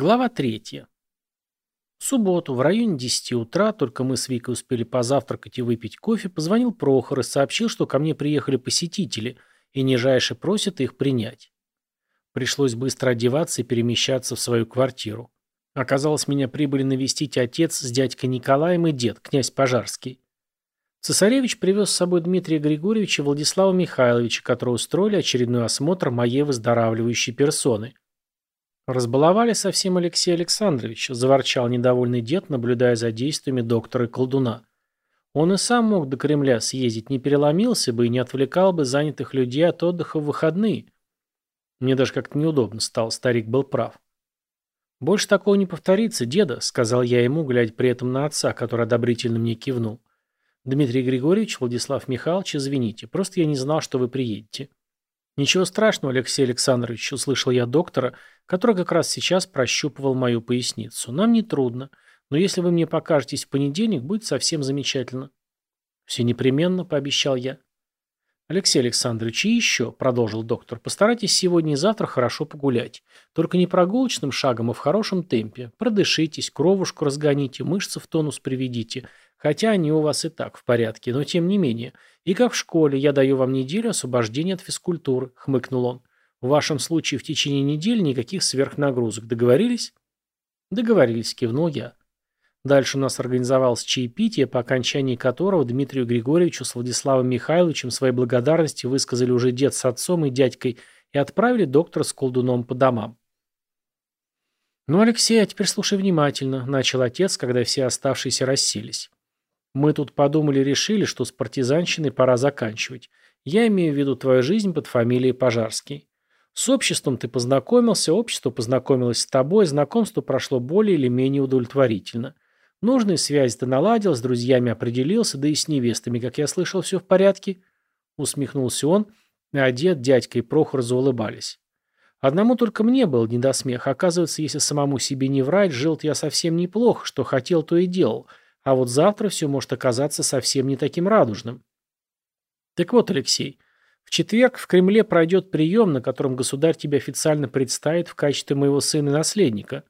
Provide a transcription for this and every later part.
Глава третья. В субботу, в районе 10 утра, только мы с Викой успели позавтракать и выпить кофе, позвонил Прохор и сообщил, что ко мне приехали посетители и нижайше просят их принять. Пришлось быстро одеваться и перемещаться в свою квартиру. Оказалось, меня прибыли навестить отец с дядькой Николаем и дед, князь Пожарский. Цесаревич привез с собой Дмитрия Григорьевича и Владислава Михайловича, которые устроили очередной осмотр моей выздоравливающей персоны. «Разбаловали совсем Алексей Александрович», – заворчал недовольный дед, наблюдая за действиями доктора и колдуна. Он и сам мог до Кремля съездить, не переломился бы и не отвлекал бы занятых людей от отдыха в выходные. Мне даже как-то неудобно стало, старик был прав. «Больше такого не повторится, деда», – сказал я ему, глядя при этом на отца, который одобрительно мне кивнул. «Дмитрий Григорьевич, Владислав Михайлович, извините, просто я не знал, что вы приедете». «Ничего страшного, Алексей Александрович», – услышал я доктора, который как раз сейчас прощупывал мою поясницу. «Нам не трудно, но если вы мне покажетесь в понедельник, будет совсем замечательно». «Все непременно», – пообещал я. «Алексей Александрович, и еще», – продолжил доктор, – «постарайтесь сегодня и завтра хорошо погулять. Только не прогулочным шагом, а в хорошем темпе. Продышитесь, кровушку разгоните, мышцы в тонус приведите. Хотя они у вас и так в порядке, но тем не менее. И как в школе, я даю вам неделю освобождения от физкультуры, хмыкнул он. В вашем случае в течение недели никаких сверхнагрузок. Договорились? Договорились, кивнул я. Дальше у нас организовалось чаепитие, по окончании которого Дмитрию Григорьевичу с Владиславом Михайловичем своей благодарности высказали уже дед с отцом и дядькой и отправили доктора с колдуном по домам. «Ну, Алексей, а теперь слушай внимательно», – начал отец, когда все оставшиеся расселись. Мы тут подумали решили, что с партизанщиной пора заканчивать. Я имею в виду твою жизнь под фамилией Пожарский. С обществом ты познакомился, общество познакомилось с тобой, знакомство прошло более или менее удовлетворительно. Нужные связи ты наладил, с друзьями определился, да и с невестами, как я слышал, все в порядке. Усмехнулся он, а дед, дядька и Прохор заулыбались. Одному только мне был не до смеха. Оказывается, если самому себе не врать, жил я совсем неплохо, что хотел, то и делал – а вот завтра все может оказаться совсем не таким радужным. Так вот, Алексей, в четверг в Кремле пройдет прием, на котором государь тебя официально представит в качестве моего сына и наследника.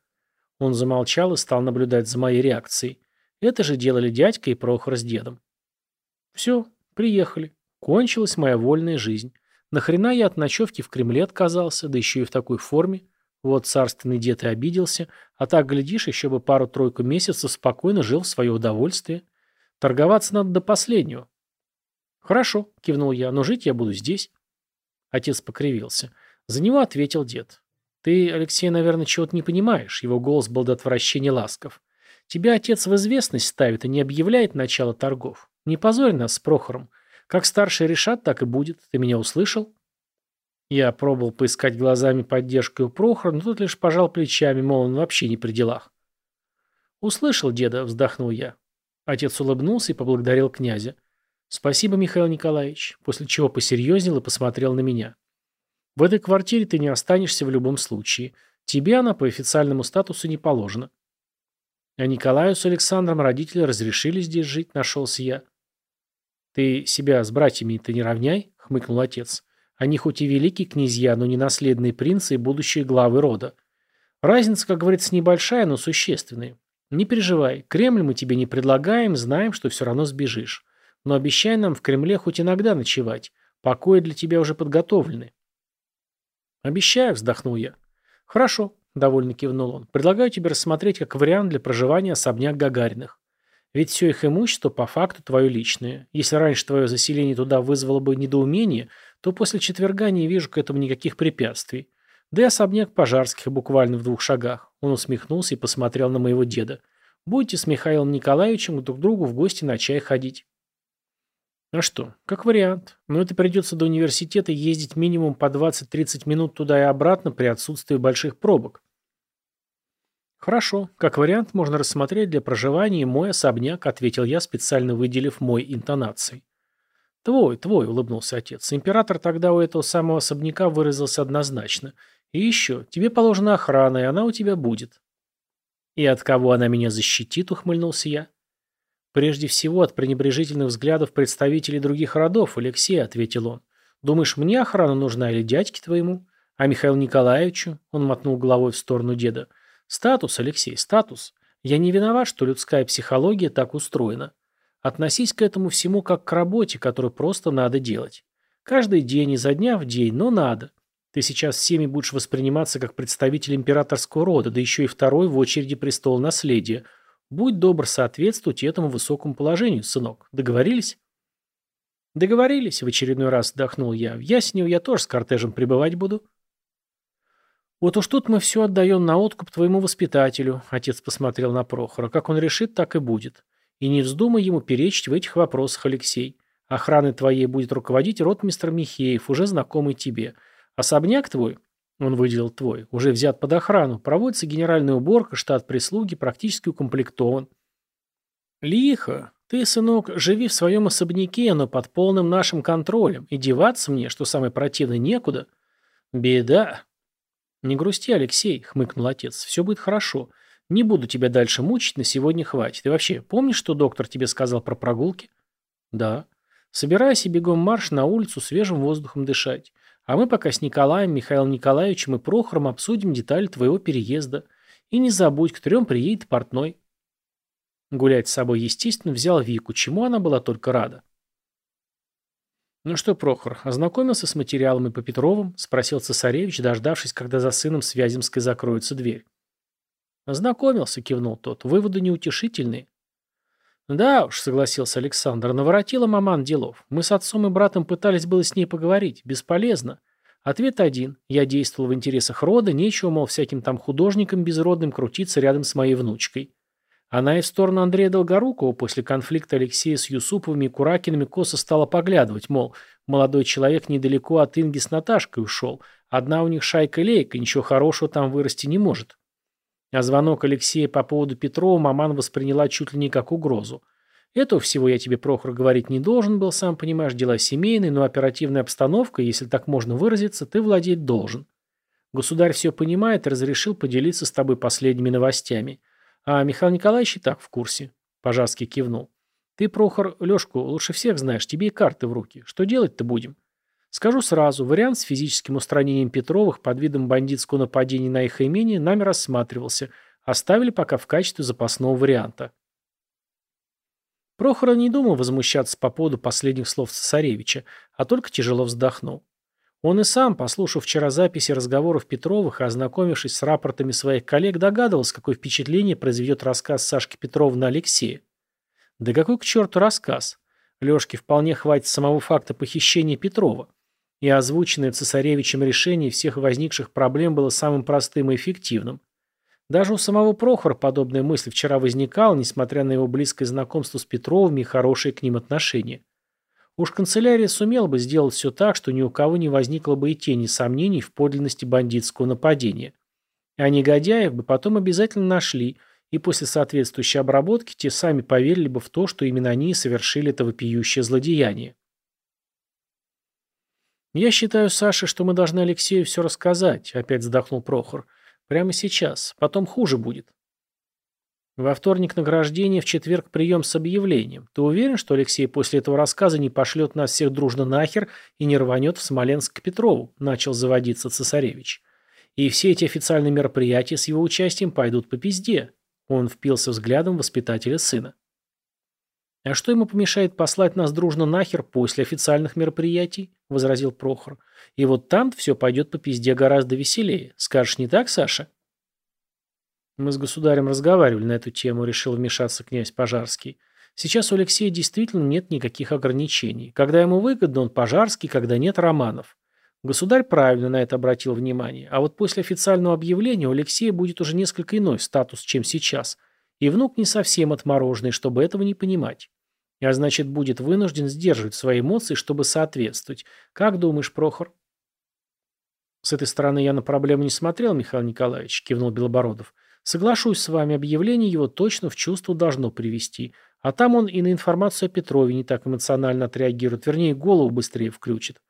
Он замолчал и стал наблюдать за моей реакцией. Это же делали дядька и Прохор с дедом. Все, приехали. Кончилась моя вольная жизнь. Нахрена я от ночевки в Кремле отказался, да еще и в такой форме? Вот царственный дед и обиделся, а так, глядишь, еще бы пару-тройку месяцев спокойно жил в свое удовольствие. Торговаться надо до последнего. Хорошо, кивнул я, но жить я буду здесь. Отец покривился. За него ответил дед. Ты, Алексей, наверное, чего-то не понимаешь. Его голос был до отвращения ласков. Тебя отец в известность ставит и не объявляет начало торгов. Не позорь нас с Прохором. Как старшие решат, так и будет. Ты меня услышал? Я пробовал поискать глазами поддержку у Прохора, но тот лишь пожал плечами, мол, он вообще не при делах. «Услышал, деда», — вздохнул я. Отец улыбнулся и поблагодарил князя. «Спасибо, Михаил Николаевич», после чего посерьезнел и посмотрел на меня. «В этой квартире ты не останешься в любом случае. Тебе она по официальному статусу не положена». А Николаю с Александром родители разрешили здесь жить, нашелся я. «Ты себя с братьями-то не равняй», — хмыкнул отец. Они хоть и великие князья, но не наследные принцы и будущие главы рода. Разница, как говорится, небольшая, но существенная. Не переживай, Кремль мы тебе не предлагаем, знаем, что все равно сбежишь. Но обещай нам в Кремле хоть иногда ночевать. Покои для тебя уже подготовлены. Обещаю, вздохнул я. Хорошо, довольно кивнул он. Предлагаю тебе рассмотреть как вариант для проживания особняк Гагариных. Ведь все их имущество по факту твое личное. Если раньше твое заселение туда вызвало бы недоумение, то после четверга не вижу к этому никаких препятствий. Да и особняк Пожарских буквально в двух шагах. Он усмехнулся и посмотрел на моего деда. Будете с Михаилом Николаевичем друг другу в гости на чай ходить. А что, как вариант. Но это придется до университета ездить минимум по 20-30 минут туда и обратно при отсутствии больших пробок. Хорошо, как вариант можно рассмотреть для проживания мой особняк, ответил я, специально выделив мой интонацией. «Твой, твой», — улыбнулся отец. «Император тогда у этого самого особняка выразился однозначно. И еще, тебе положена охрана, и она у тебя будет». «И от кого она меня защитит?» — ухмыльнулся я. «Прежде всего от пренебрежительных взглядов представителей других родов, Алексей», — ответил он. «Думаешь, мне охрана нужна или дядьке твоему? А Михаилу Николаевичу?» — он мотнул головой в сторону деда. Статус, Алексей, статус. Я не виноват, что людская психология так устроена. Относись к этому всему как к работе, которую просто надо делать. Каждый день, изо дня в день, но надо. Ты сейчас всеми будешь восприниматься как представитель императорского рода, да еще и второй в очереди престола наследия. Будь добр соответствовать этому высокому положению, сынок. Договорились? Договорились, в очередной раз вздохнул я. В Яснево я тоже с кортежем пребывать буду. Вот уж тут мы все отдаем на откуп твоему воспитателю, отец посмотрел на Прохора. Как он решит, так и будет. И не вздумай ему перечить в этих вопросах, Алексей. Охраной твоей будет руководить ротмистр Михеев, уже знакомый тебе. Особняк твой, он выделил твой, уже взят под охрану, проводится генеральная уборка, штат прислуги практически укомплектован. Лихо. Ты, сынок, живи в своем особняке, но под полным нашим контролем, и деваться мне, что самое противное, некуда. Беда. Не грусти, Алексей, хмыкнул отец, все будет хорошо. Не буду тебя дальше мучить, на сегодня хватит. И вообще, помнишь, что доктор тебе сказал про прогулки? Да. Собирайся бегом марш на улицу свежим воздухом дышать. А мы пока с Николаем, Михаилом Николаевичем и Прохором обсудим детали твоего переезда. И не забудь, к трем приедет портной. Гулять с собой, естественно, взял Вику, чему она была только рада. «Ну что, Прохор, ознакомился с материалами по Петровым?» – спросил цесаревич, дождавшись, когда за сыном с Вяземской закроется дверь. «Ознакомился», – кивнул тот. «Выводы неутешительные». «Да уж», — согласился Александр, — наворотила маман делов. Мы с отцом и братом пытались было с ней поговорить. Бесполезно. Ответ один. Я действовал в интересах рода, нечего, мол, всяким там художникам безродным крутиться рядом с моей внучкой. Она и в сторону Андрея Долгорукова после конфликта Алексея с Юсуповыми и Куракиными косо стала поглядывать, мол, молодой человек недалеко от Инги с Наташкой ушел. Одна у них шайка-лейка, ничего хорошего там вырасти не может. А звонок Алексея по поводу Петрова маман восприняла чуть ли не как угрозу. Этого всего я тебе, Прохор, говорить не должен был, сам понимаешь, дела семейные, но оперативная обстановка, если так можно выразиться, ты владеть должен. Государь все понимает и разрешил поделиться с тобой последними новостями. А Михаил Николаевич и так в курсе. Пожарский кивнул. Ты, Прохор, Лешку лучше всех знаешь, тебе и карты в руки. Что делать-то будем? Скажу сразу, вариант с физическим устранением Петровых под видом бандитского нападения на их имение нами рассматривался, оставили пока в качестве запасного варианта. Прохоров не думал возмущаться по поводу последних слов цесаревича, а только тяжело вздохнул. Он и сам, послушав вчера записи разговоров Петровых и ознакомившись с рапортами своих коллег, догадывался, какое впечатление произведет рассказ Сашки Петрова на Алексея. Да какой к черту рассказ? Лешке вполне хватит самого факта похищения Петрова и озвученное цесаревичем решение всех возникших проблем было самым простым и эффективным. Даже у самого Прохора подобная мысль вчера возникала, несмотря на его близкое знакомство с Петровыми и хорошие к ним отношения. Уж канцелярия сумела бы сделать все так, что ни у кого не возникло бы и тени сомнений в подлинности бандитского нападения. А негодяев бы потом обязательно нашли, и после соответствующей обработки те сами поверили бы в то, что именно они совершили это вопиющее злодеяние. «Я считаю, Саша, что мы должны Алексею все рассказать», — опять вздохнул Прохор. «Прямо сейчас. Потом хуже будет». «Во вторник награждение, в четверг прием с объявлением. Ты уверен, что Алексей после этого рассказа не пошлет нас всех дружно нахер и не рванет в Смоленск к Петрову?» — начал заводиться цесаревич. «И все эти официальные мероприятия с его участием пойдут по пизде». Он впился взглядом воспитателя сына. «А что ему помешает послать нас дружно нахер после официальных мероприятий?» — возразил Прохор. «И вот там все пойдет по пизде гораздо веселее. Скажешь, не так, Саша?» Мы с государем разговаривали на эту тему, решил вмешаться князь Пожарский. Сейчас у Алексея действительно нет никаких ограничений. Когда ему выгодно, он Пожарский, когда нет романов. Государь правильно на это обратил внимание. А вот после официального объявления у Алексея будет уже несколько иной статус, чем сейчас – и внук не совсем отмороженный, чтобы этого не понимать. А значит, будет вынужден сдерживать свои эмоции, чтобы соответствовать. Как думаешь, Прохор? С этой стороны я на проблему не смотрел, Михаил Николаевич, кивнул Белобородов. Соглашусь с вами, объявление его точно в чувство должно привести. А там он и на информацию о Петрове не так эмоционально отреагирует, вернее, голову быстрее включит.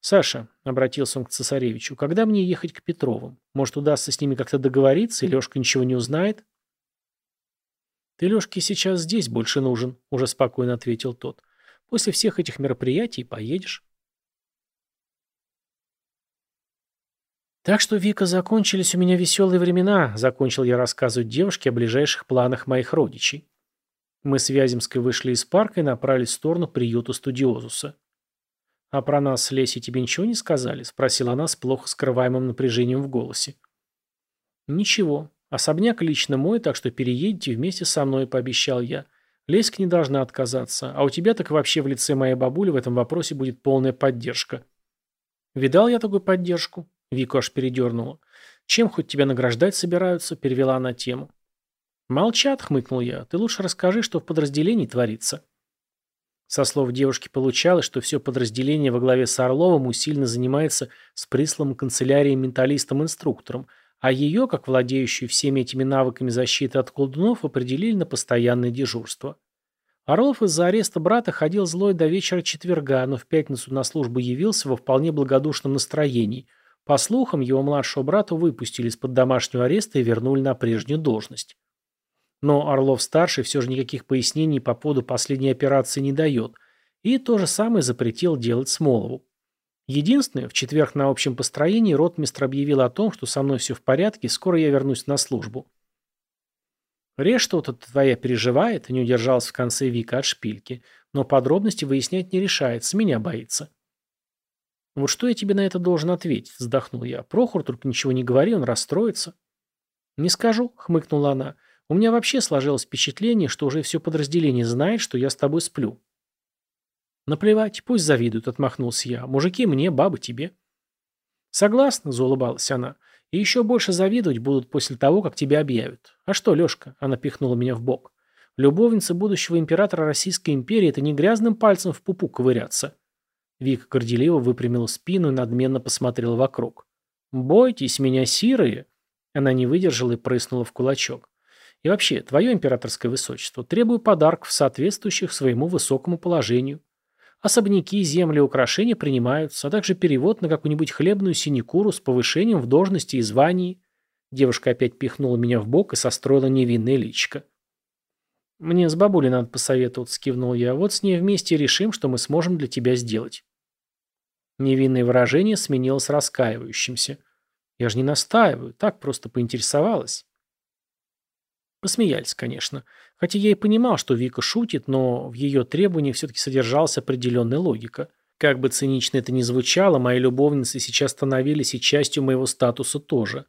«Саша», — обратился он к цесаревичу, — «когда мне ехать к Петровым? Может, удастся с ними как-то договориться, и Лешка ничего не узнает?» «Ты, Лешке, сейчас здесь больше нужен», — уже спокойно ответил тот. «После всех этих мероприятий поедешь». Так что, Вика, закончились у меня веселые времена, закончил я рассказывать девушке о ближайших планах моих родичей. Мы с Вяземской вышли из парка и направились в сторону приюта студиозуса. «А про нас с Лесей тебе ничего не сказали?» – спросила она с плохо скрываемым напряжением в голосе. «Ничего. Особняк лично мой, так что переедете вместе со мной», – пообещал я. «Леська не должна отказаться, а у тебя так вообще в лице моей бабули в этом вопросе будет полная поддержка». «Видал я такую поддержку?» – Вику аж передернула. «Чем хоть тебя награждать собираются?» – перевела она тему. «Молчат», – хмыкнул я. «Ты лучше расскажи, что в подразделении творится». Со слов девушки получалось, что все подразделение во главе с Орловым усиленно занимается с присланным канцелярией менталистом-инструктором, а ее, как владеющую всеми этими навыками защиты от колдунов, определили на постоянное дежурство. Орлов из-за ареста брата ходил злой до вечера четверга, но в пятницу на службу явился во вполне благодушном настроении. По слухам, его младшего брата выпустили из-под домашнего ареста и вернули на прежнюю должность. Но Орлов-старший все же никаких пояснений по поводу последней операции не дает, и то же самое запретил делать Смолову. Единственное, в четверг на общем построении ротмистр объявил о том, что со мной все в порядке, скоро я вернусь на службу. Режь что-то твоя переживает, не удержалась в конце Вика от шпильки, но подробности выяснять не решается, меня боится. Вот что я тебе на это должен ответить, вздохнул я. Прохор только ничего не говори, он расстроится. Не скажу, хмыкнула она. У меня вообще сложилось впечатление, что уже все подразделение знает, что я с тобой сплю. Наплевать, пусть завидуют, отмахнулся я. Мужики мне, бабы тебе. Согласна, заулыбалась она. И еще больше завидовать будут после того, как тебя объявят. А что, Лешка? Она пихнула меня в бок. Любовница будущего императора Российской империи – это не грязным пальцем в пупу ковыряться. Вика горделиво выпрямила спину и надменно посмотрела вокруг. «Бойтесь меня, сирые!» Она не выдержала и прыснула в кулачок. И вообще, твое императорское высочество, требую подарков, соответствующих своему высокому положению. Особняки, земли украшения принимаются, а также перевод на какую-нибудь хлебную синекуру с повышением в должности и звании. Девушка опять пихнула меня в бок и состроила невинное личико. «Мне с бабулей надо посоветоваться», — кивнул я. «Вот с ней вместе решим, что мы сможем для тебя сделать». Невинное выражение сменилось раскаивающимся. «Я же не настаиваю, так просто поинтересовалась». Посмеялись, конечно. Хотя я и понимал, что Вика шутит, но в ее требованиях все-таки содержалась определенная логика. Как бы цинично это ни звучало, мои любовницы сейчас становились и частью моего статуса тоже.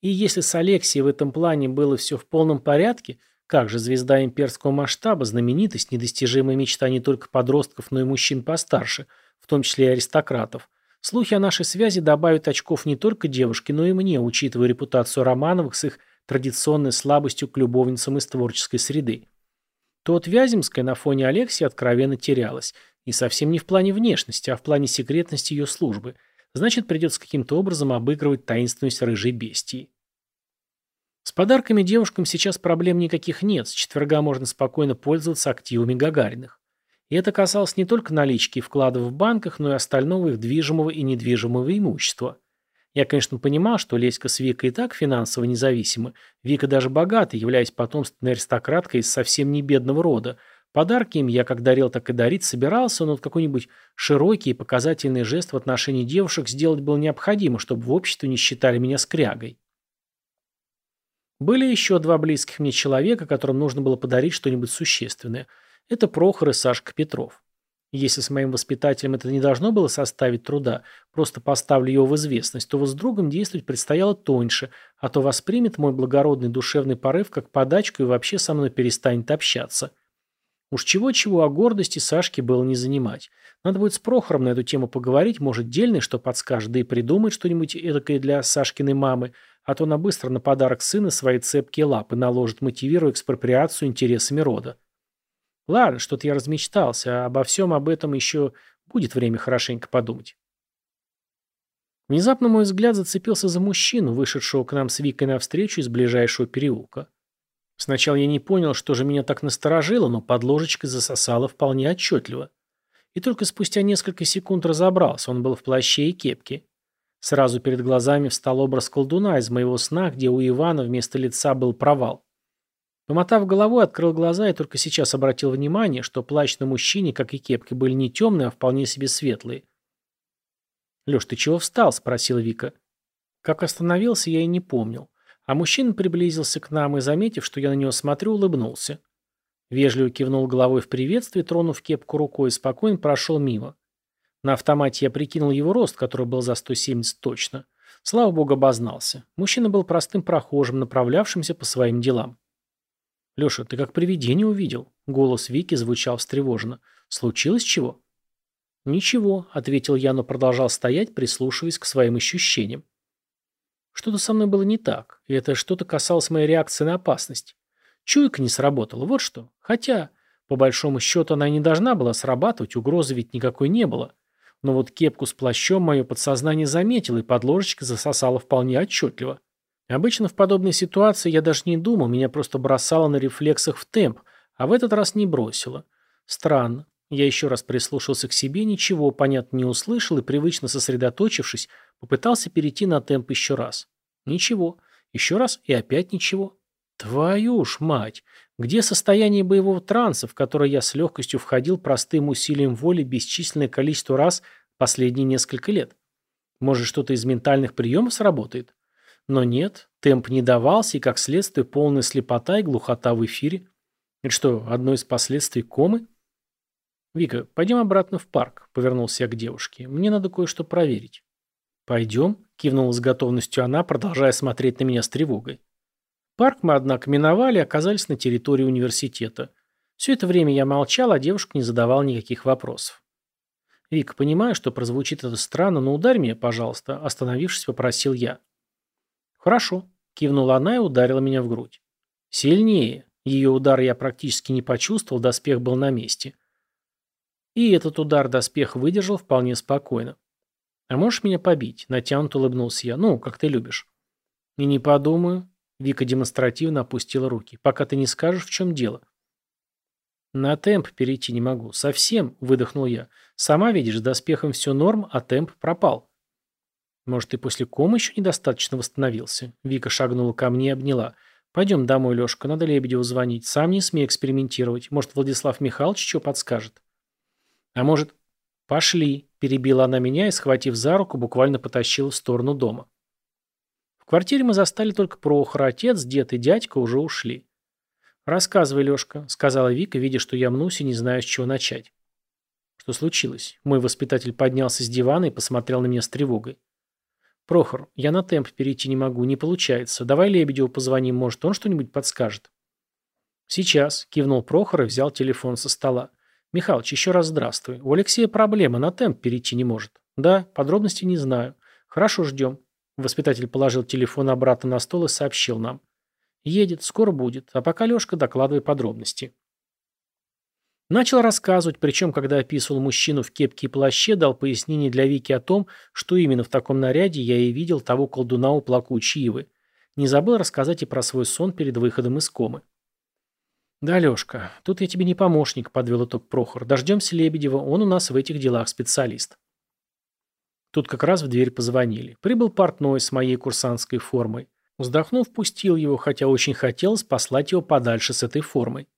И если с Алексией в этом плане было все в полном порядке, как же звезда имперского масштаба, знаменитость, недостижимая мечта не только подростков, но и мужчин постарше, в том числе и аристократов, слухи о нашей связи добавят очков не только девушке, но и мне, учитывая репутацию Романовых с их традиционной слабостью к любовницам из творческой среды. То вот Вяземская на фоне Алексии откровенно терялась. И совсем не в плане внешности, а в плане секретности ее службы. Значит, придется каким-то образом обыгрывать таинственность рыжей бестии. С подарками девушкам сейчас проблем никаких нет, с четверга можно спокойно пользоваться активами Гагариных. И это касалось не только налички и вкладов в банках, но и остального их движимого и недвижимого имущества. Я, конечно, понимал, что Леська с Викой и так финансово независимы. Вика даже богата, являясь потомственной аристократкой из совсем не бедного рода. Подарки им я как дарил, так и дарить собирался, но вот какой-нибудь широкий и показательный жест в отношении девушек сделать было необходимо, чтобы в обществе не считали меня скрягой. Были еще два близких мне человека, которым нужно было подарить что-нибудь существенное. Это Прохор и Сашка Петров. Если с моим воспитателем это не должно было составить труда, просто поставлю его в известность, то вот с другом действовать предстояло тоньше, а то воспримет мой благородный душевный порыв как подачку и вообще со мной перестанет общаться. Уж чего-чего, а гордости Сашке было не занимать. Надо будет с Прохором на эту тему поговорить, может, дельный что подскажет, да и придумает что-нибудь эдакое для Сашкиной мамы, а то она быстро на подарок сына свои цепкие лапы наложит, мотивируя экспроприацию интересами рода. Ладно, что-то я размечтался, а обо всем об этом еще будет время хорошенько подумать. Внезапно мой взгляд зацепился за мужчину, вышедшего к нам с Викой навстречу из ближайшего переулка. Сначала я не понял, что же меня так насторожило, но под ложечкой засосало вполне отчетливо. И только спустя несколько секунд разобрался, он был в плаще и кепке. Сразу перед глазами встал образ колдуна из моего сна, где у Ивана вместо лица был провал. Помотав головой, открыл глаза и только сейчас обратил внимание, что плащ на мужчине, как и кепки, были не темные, а вполне себе светлые. «Леш, ты чего встал?» – спросила Вика. Как остановился, я и не помнил. А мужчина приблизился к нам и, заметив, что я на него смотрю, улыбнулся. Вежливо кивнул головой в приветствии, тронув кепку рукой, спокойно прошел мимо. На автомате я прикинул его рост, который был за 170 точно. Слава богу, обознался. Мужчина был простым прохожим, направлявшимся по своим делам. «Леша, ты как привидение увидел?» Голос Вики звучал встревоженно. «Случилось чего?» «Ничего», — ответил я, но продолжал стоять, прислушиваясь к своим ощущениям. Что-то со мной было не так, и это что-то касалось моей реакции на опасность. Чуйка не сработала, вот что. Хотя, по большому счету, она не должна была срабатывать, угрозы ведь никакой не было. Но вот кепку с плащом мое подсознание заметило, и под ложечкой засосало вполне отчетливо. Обычно в подобной ситуации я даже не думал, меня просто бросало на рефлексах в темп, а в этот раз не бросило. Странно. Я еще раз прислушался к себе, ничего, понятно, не услышал и, привычно сосредоточившись, попытался перейти на темп еще раз. Ничего. Еще раз и опять ничего. Твою ж мать! Где состояние боевого транса, в которое я с легкостью входил простым усилием воли бесчисленное количество раз последние несколько лет? Может, что-то из ментальных приемов сработает? Но нет, темп не давался, и, как следствие, полная слепота и глухота в эфире. Это что, одно из последствий комы? «Вика, пойдем обратно в парк», — повернулся я к девушке. «Мне надо кое-что проверить». «Пойдем», — кивнула с готовностью она, продолжая смотреть на меня с тревогой. Парк мы, однако, миновали и оказались на территории университета. Все это время я молчал, а девушка не задавала никаких вопросов. «Вика, понимаю, что прозвучит это странно, но ударь меня, пожалуйста», — остановившись, попросил я. «Хорошо», — кивнула она и ударила меня в грудь. «Сильнее». Ее удар я практически не почувствовал, доспех был на месте. И этот удар доспех выдержал вполне спокойно. «А можешь меня побить?» – натянуто улыбнулся я. «Ну, как ты любишь». «И не подумаю». Вика демонстративно опустила руки. «Пока ты не скажешь, в чем дело». «На темп перейти не могу. Совсем», – выдохнул я. «Сама видишь, с доспехом все норм, а темп пропал». «Может, ты после комы еще недостаточно восстановился?» Вика шагнула ко мне и обняла. «Пойдем домой, Лешка, надо Лебедеву звонить. Сам не смей экспериментировать. Может, Владислав Михайлович что подскажет?» «А может...» «Пошли», – перебила она меня и, схватив за руку, буквально потащила в сторону дома. В квартире мы застали только Прохора, отец, дед и дядька уже ушли. «Рассказывай, Лешка», – сказала Вика, видя, что я мнусь и не знаю, с чего начать. Что случилось? Мой воспитатель поднялся с дивана и посмотрел на меня с тревогой. «Прохор, я на темп перейти не могу, не получается. Давай Лебедеву позвоним, может, он что-нибудь подскажет». «Сейчас», – кивнул Прохор и взял телефон со стола. «Михалыч, еще раз здравствуй. У Алексея проблема, на темп перейти не может». «Да, подробностей не знаю». «Хорошо, ждем». Воспитатель положил телефон обратно на стол и сообщил нам. «Едет, скоро будет. А пока, Лешка, докладывай подробности». Начал рассказывать, причем, когда описывал мужчину в кепке и плаще, дал пояснение для Вики о том, что именно в таком наряде я и видел того колдуна у плакучей ивы. Не забыл рассказать и про свой сон перед выходом из комы. «Да, Лешка, тут я тебе не помощник», — подвел итог Прохор. «Дождемся Лебедева, он у нас в этих делах специалист». Тут как раз в дверь позвонили. Прибыл портной с моей курсантской формой. Вздохнув, пустил его, хотя очень хотелось послать его подальше с этой формой.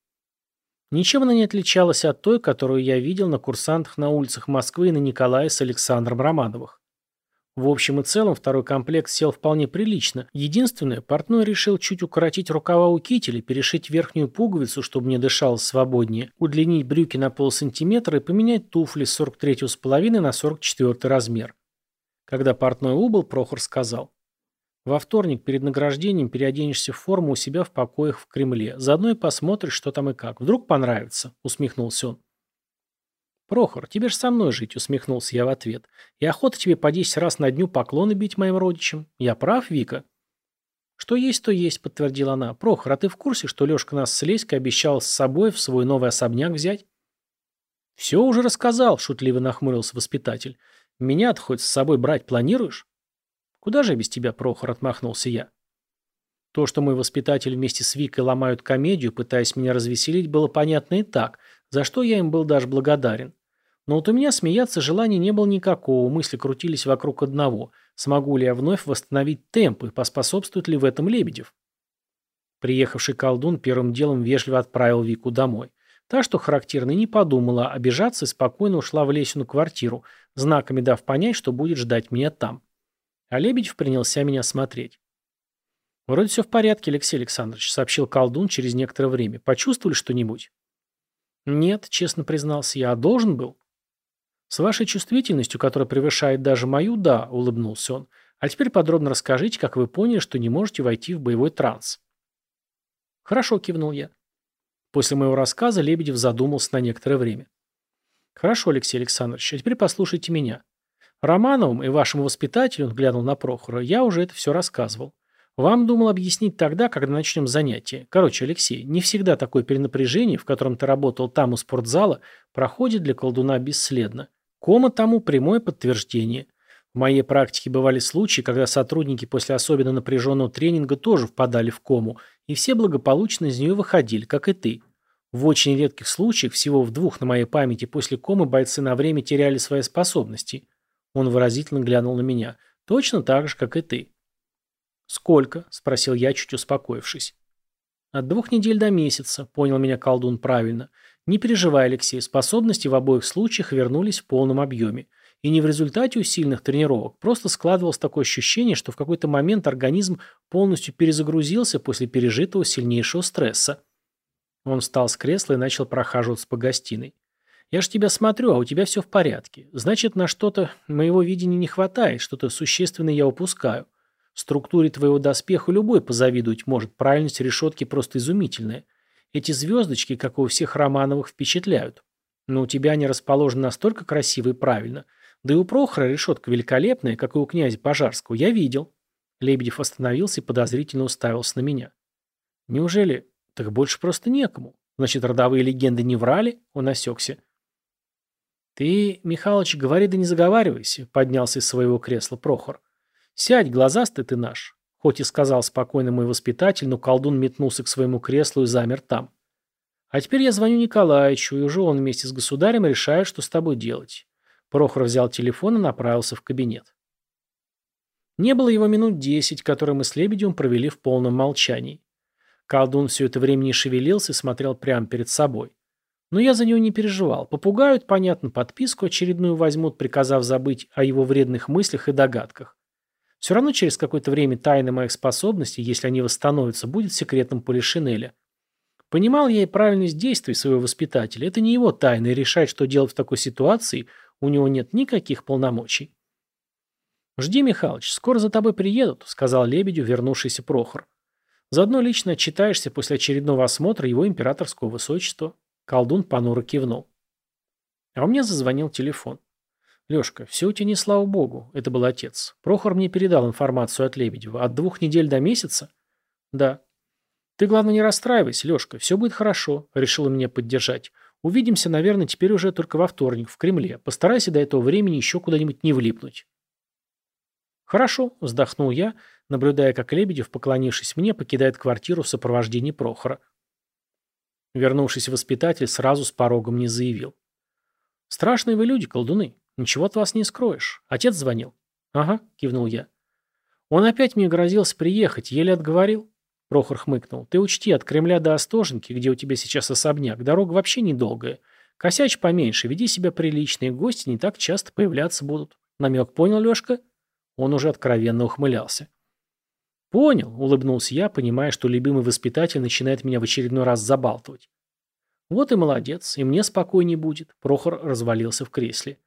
Ничем она не отличалась от той, которую я видел на курсантах на улицах Москвы и на Николая с Александром Романовых. В общем и целом второй комплект сел вполне прилично. Единственное, портной решил чуть укоротить рукава у кителя, перешить верхнюю пуговицу, чтобы мне дышалось свободнее, удлинить брюки на полсантиметра и поменять туфли с 43,5 на 44 размер. Когда портной убыл, Прохор сказал. «Во вторник перед награждением переоденешься в форму у себя в покоях в Кремле. Заодно и посмотришь, что там и как. Вдруг понравится», — усмехнулся он. «Прохор, тебе же со мной жить», — усмехнулся я в ответ. «И охота тебе по десять раз на дню поклоны бить моим родичам. Я прав, Вика?» «Что есть, то есть», — подтвердила она. «Прохор, а ты в курсе, что Лешка нас с Леськой обещал с собой в свой новый особняк взять?» «Все уже рассказал», — шутливо нахмурился воспитатель. «Меня-то хоть с собой брать планируешь?» «Куда же без тебя, Прохор?» — отмахнулся я. То, что мой воспитатель вместе с Викой ломают комедию, пытаясь меня развеселить, было понятно и так, за что я им был даже благодарен. Но вот у меня смеяться желания не было никакого, мысли крутились вокруг одного. Смогу ли я вновь восстановить темпы, поспособствует ли в этом Лебедев? Приехавший колдун первым делом вежливо отправил Вику домой. Та, что характерно, не подумала обижаться и спокойно ушла в Лесину квартиру, знаками дав понять, что будет ждать меня там. А Лебедев принялся меня смотреть. «Вроде все в порядке, Алексей Александрович», — сообщил колдун через некоторое время. «Почувствовали что-нибудь?» «Нет», — честно признался я, — «а должен был?» «С вашей чувствительностью, которая превышает даже мою, да», — улыбнулся он. «А теперь подробно расскажите, как вы поняли, что не можете войти в боевой транс». «Хорошо», — кивнул я. После моего рассказа Лебедев задумался на некоторое время. «Хорошо, Алексей Александрович, а теперь послушайте меня. Романовым и вашему воспитателю, он глянул на Прохора, я уже это все рассказывал. Вам думал объяснить тогда, когда начнем занятие. Короче, Алексей, не всегда такое перенапряжение, в котором ты работал там у спортзала, проходит для колдуна бесследно. Кома тому прямое подтверждение. В моей практике бывали случаи, когда сотрудники после особенно напряженного тренинга тоже впадали в кому, и все благополучно из нее выходили, как и ты. В очень редких случаях, всего в двух на моей памяти, после комы бойцы на время теряли свои способности. Он выразительно глянул на меня. Точно так же, как и ты. «Сколько?» – спросил я, чуть успокоившись. «От двух недель до месяца», – понял меня колдун правильно. Не переживай, Алексей, способности в обоих случаях вернулись в полном объеме. И не в результате усиленных тренировок, просто складывалось такое ощущение, что в какой-то момент организм полностью перезагрузился после пережитого сильнейшего стресса. Он встал с кресла и начал прохаживаться по гостиной. «Я же тебя смотрю, а у тебя все в порядке. Значит, на что-то моего видения не хватает, что-то существенное я упускаю. В структуре твоего доспеха любой позавидовать может, правильность решетки просто изумительная. Эти звездочки, как у всех Романовых, впечатляют. Но у тебя они расположены настолько красиво и правильно. Да и у Прохора решетка великолепная, как и у князя Пожарского. Я видел. Лебедев остановился и подозрительно уставился на меня. Неужели... Так больше просто некому. Значит, родовые легенды не врали? Он осекся. Ты, Михалыч, говори да не заговаривайся, поднялся из своего кресла Прохор. Сядь, глазастый ты наш. Хоть и сказал спокойно мой воспитатель, но колдун метнулся к своему креслу и замер там. А теперь я звоню Николаевичу, и уже он вместе с государем решает, что с тобой делать. Прохор взял телефон и направился в кабинет. Не было его минут десять, которые мы с Лебедевым провели в полном молчании. Колдун все это время не шевелился и смотрел прямо перед собой. Но я за него не переживал. Попугают, понятно, подписку очередную возьмут, приказав забыть о его вредных мыслях и догадках. Все равно через какое-то время тайна моих способностей, если они восстановятся, будет секретом Полишинеля. Понимал я и правильность действий своего воспитателя. Это не его тайна, и решать, что делать в такой ситуации, у него нет никаких полномочий. «Жди, Михалыч, скоро за тобой приедут», — сказал Лебедю вернувшийся Прохор. «Заодно лично отчитаешься после очередного осмотра его императорского высочества». Колдун понуро кивнул. А у меня зазвонил телефон. «Лешка, все у тебя не слава богу», — это был отец. Прохор мне передал информацию от Лебедева. От двух недель до месяца? Да. Ты, главное, не расстраивайся, Лешка, все будет хорошо, — решила меня поддержать. Увидимся, наверное, теперь уже только во вторник в Кремле. Постарайся до этого времени еще куда-нибудь не влипнуть. Хорошо, вздохнул я, наблюдая, как Лебедев, поклонившись мне, покидает квартиру в сопровождении Прохора. Вернувшийся воспитатель сразу с порогом не заявил. «Страшные вы люди, колдуны. Ничего от вас не скроешь. Отец звонил. Ага, кивнул я. Он опять мне грозился приехать, еле отговорил. Прохор хмыкнул. Ты учти, от Кремля до Остоженки, где у тебя сейчас особняк, дорога вообще недолгая. Косяч поменьше, веди себя прилично, и гости не так часто появляться будут. Намек понял, Лешка? Он уже откровенно ухмылялся. «Понял», — улыбнулся я, понимая, что любимый воспитатель начинает меня в очередной раз забалтывать. «Вот и молодец, и мне спокойней будет», — Прохор развалился в кресле.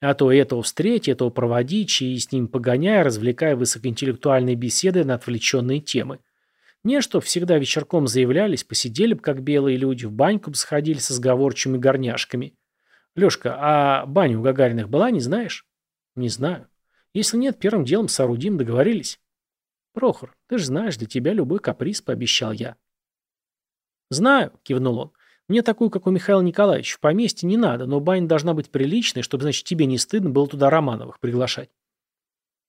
А то этого встретить, этого проводить, и с ним погоняя, развлекая высокоинтеллектуальные беседы на отвлеченные темы. Не, что всегда вечерком заявлялись, посидели бы, как белые люди, в баньку бы сходили со сговорчивыми горняшками. Лешка, а баня у Гагариных была, не знаешь? Не знаю. Если нет, первым делом соорудим, договорились. Прохор, ты же знаешь, для тебя любой каприз, пообещал я. Знаю, кивнул он. Мне такую, как у Михаила Николаевича, в поместье не надо, но баня должна быть приличной, чтобы, значит, тебе не стыдно было туда Романовых приглашать.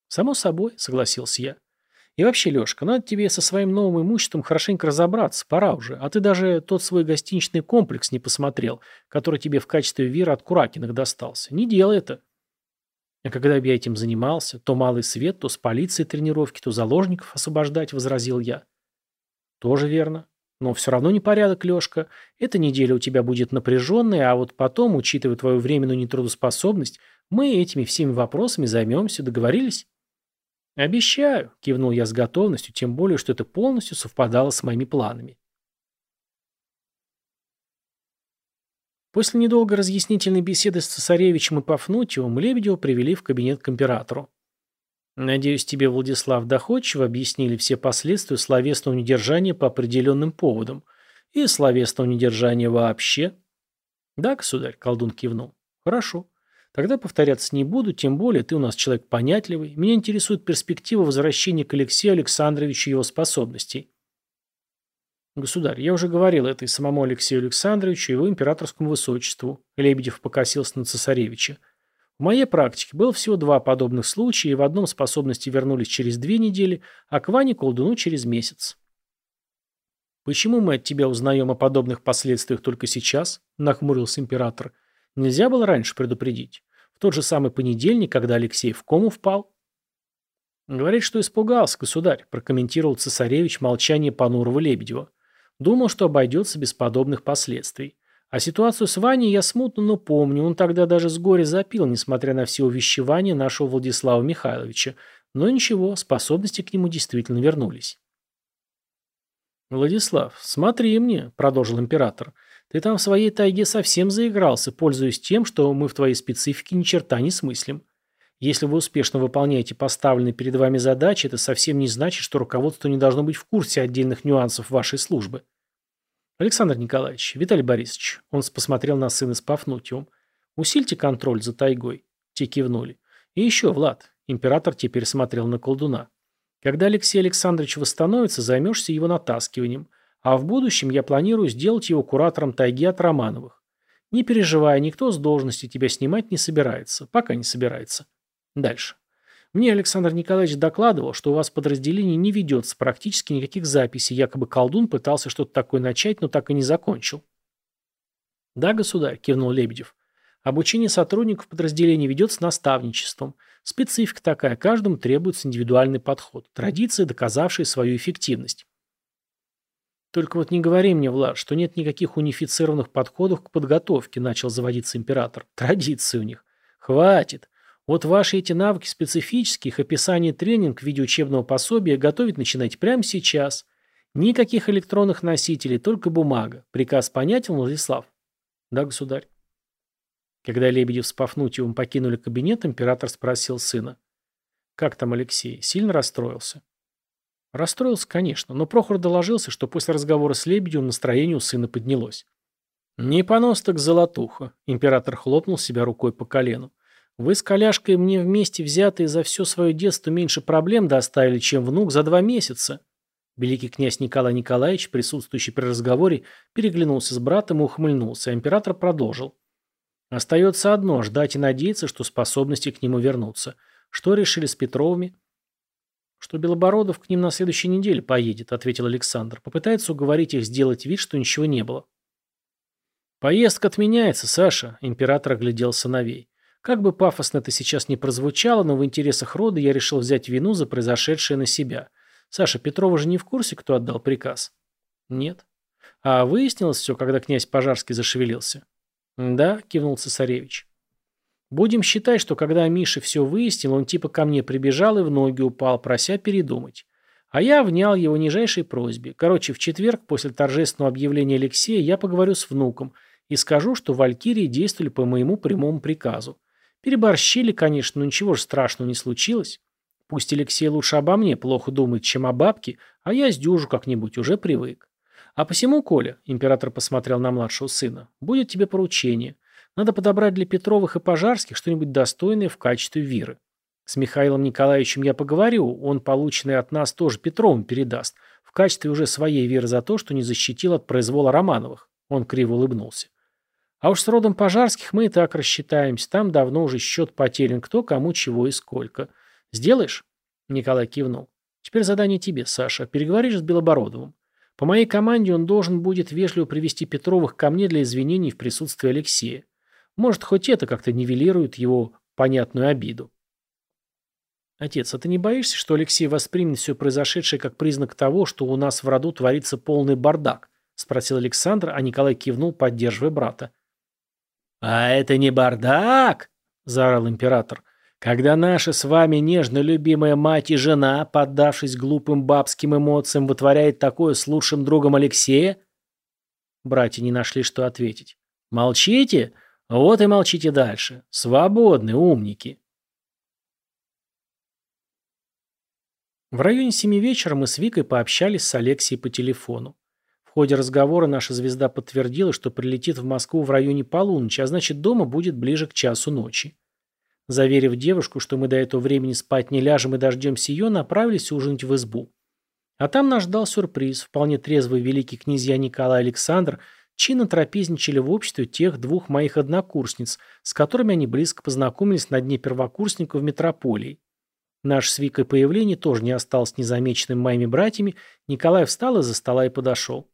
Само собой, согласился я. И вообще, Лешка, надо тебе со своим новым имуществом хорошенько разобраться, пора уже. А ты даже тот свой гостиничный комплекс не посмотрел, который тебе в качестве вира от Куракиных достался. Не делай это. А когда бы я этим занимался, то малый свет, то с полицией тренировки, то заложников освобождать, возразил я. Тоже верно. Но все равно непорядок, Лешка. Эта неделя у тебя будет напряженная, а вот потом, учитывая твою временную нетрудоспособность, мы этими всеми вопросами займемся. Договорились? «Обещаю», — кивнул я с готовностью, тем более, что это полностью совпадало с моими планами. После недолгой разъяснительной беседы с цесаревичем и Пафнутьевым Лебедева привели в кабинет к императору. «Надеюсь, тебе, Владислав, доходчиво объяснили все последствия словесного недержания по определенным поводам и словесного недержания вообще?» «Да, государь», — колдун кивнул. «Хорошо. Тогда повторяться не буду, тем более ты у нас человек понятливый. Меня интересует перспектива возвращения к Алексею Александровичу его способностей». «Государь, я уже говорил это и самому Алексею Александровичу, и его императорскому высочеству», Лебедев покосился на цесаревича. «В моей практике было всего два подобных случая, и в одном способности вернулись через две недели, а к Ване колдуну через месяц». «Почему мы от тебя узнаем о подобных последствиях только сейчас?» – нахмурился император. «Нельзя было раньше предупредить. В тот же самый понедельник, когда Алексей в кому впал?» «Говорит, что испугался, государь», – прокомментировал цесаревич молчание Панурова Лебедева. Думал, что обойдется без подобных последствий. А ситуацию с Ваней я смутно, но помню. Он тогда даже с горя запил, несмотря на все увещевания нашего Владислава Михайловича. Но ничего, способности к нему действительно вернулись. «Владислав, смотри мне», — продолжил император. «Ты там в своей тайге совсем заигрался, пользуясь тем, что мы в твоей специфике ни черта не смыслим. Если вы успешно выполняете поставленные перед вами задачи, это совсем не значит, что руководство не должно быть в курсе отдельных нюансов вашей службы. Александр Николаевич, Виталий Борисович, он посмотрел на сына с Пафнутиум, усильте контроль за тайгой. Те кивнули. И еще, Влад, император теперь смотрел на колдуна. Когда Алексей Александрович восстановится, займешься его натаскиванием, а в будущем я планирую сделать его куратором тайги от Романовых. Не переживай, никто с должности тебя снимать не собирается, пока не собирается. Дальше. Мне Александр Николаевич докладывал, что у вас в подразделении не ведется практически никаких записей, якобы колдун пытался что-то такое начать, но так и не закончил. Да, государь, кивнул Лебедев. Обучение сотрудников подразделения ведется наставничеством. Специфика такая, каждому требуется индивидуальный подход. Традиции, доказавшие свою эффективность. Только вот не говори мне, Влад, что нет никаких унифицированных подходов к подготовке, начал заводиться император. Традиции у них. Хватит. Вот ваши эти навыки специфические, их описание тренинг в виде учебного пособия готовить начинать прямо сейчас. Никаких электронных носителей, только бумага. Приказ понятен, Владислав? Да, государь. Когда Лебедев с Пафнутьевым покинули кабинет, император спросил сына. Как там Алексей? Сильно расстроился? Расстроился, конечно, но Прохор доложился, что после разговора с Лебедевым настроение у сына поднялось. «Не понос так золотуха», — император хлопнул себя рукой по колену. Вы с коляшкой мне вместе взятые за все свое детство меньше проблем доставили, чем внук за два месяца. Великий князь Николай Николаевич, присутствующий при разговоре, переглянулся с братом и ухмыльнулся, а император продолжил. Остается одно – ждать и надеяться, что способности к нему вернутся. Что решили с Петровыми? Что Белобородов к ним на следующей неделе поедет, ответил Александр. Попытается уговорить их сделать вид, что ничего не было. Поездка отменяется, Саша, император оглядел сыновей. Как бы пафосно это сейчас не прозвучало, но в интересах рода я решил взять вину за произошедшее на себя. Саша Петрова же не в курсе, кто отдал приказ? Нет. А выяснилось все, когда князь Пожарский зашевелился? Да, кивнул цесаревич. Будем считать, что когда Миша все выяснил, он типа ко мне прибежал и в ноги упал, прося передумать. А я внял его нижайшей просьбе. Короче, в четверг, после торжественного объявления Алексея, я поговорю с внуком и скажу, что валькирии действовали по моему прямому приказу. Переборщили, конечно, но ничего же страшного не случилось. Пусть Алексей лучше обо мне плохо думает, чем о бабке, а я сдюжу как-нибудь, уже привык. А посему, Коля, император посмотрел на младшего сына, будет тебе поручение. Надо подобрать для Петровых и Пожарских что-нибудь достойное в качестве виры. С Михаилом Николаевичем я поговорю, он полученный от нас тоже Петровым передаст, в качестве уже своей веры за то, что не защитил от произвола Романовых. Он криво улыбнулся. А уж с родом пожарских мы и так рассчитаемся. Там давно уже счет потерян, кто кому чего и сколько. Сделаешь? Николай кивнул. Теперь задание тебе, Саша. Переговоришь с Белобородовым. По моей команде он должен будет вежливо привести Петровых ко мне для извинений в присутствии Алексея. Может, хоть это как-то нивелирует его понятную обиду. Отец, а ты не боишься, что Алексей воспримет все произошедшее как признак того, что у нас в роду творится полный бардак? Спросил Александр, а Николай кивнул, поддерживая брата. «А это не бардак!» – заорал император. Когда наша с вами нежно любимая мать и жена, поддавшись глупым бабским эмоциям, вытворяет такое с лучшим другом Алексея? Братья не нашли, что ответить. Молчите? Вот и молчите дальше. Свободны, умники. В районе семи вечера мы с Викой пообщались с Алексией по телефону. Ходе разговора наша звезда подтвердила, что прилетит в Москву в районе полуночи, а значит дома будет ближе к часу ночи. Заверив девушку, что мы до этого времени спать не ляжем и дождемся ее, направились ужинать в избу. А там нас ждал сюрприз. Вполне трезвый великий князья Николай Александр чинно трапезничали в обществе тех двух моих однокурсниц, с которыми они близко познакомились на дне первокурсника в метрополии. Наше с Викой появление тоже не осталось незамеченным моими братьями. Николай встал из-за стола и подошел.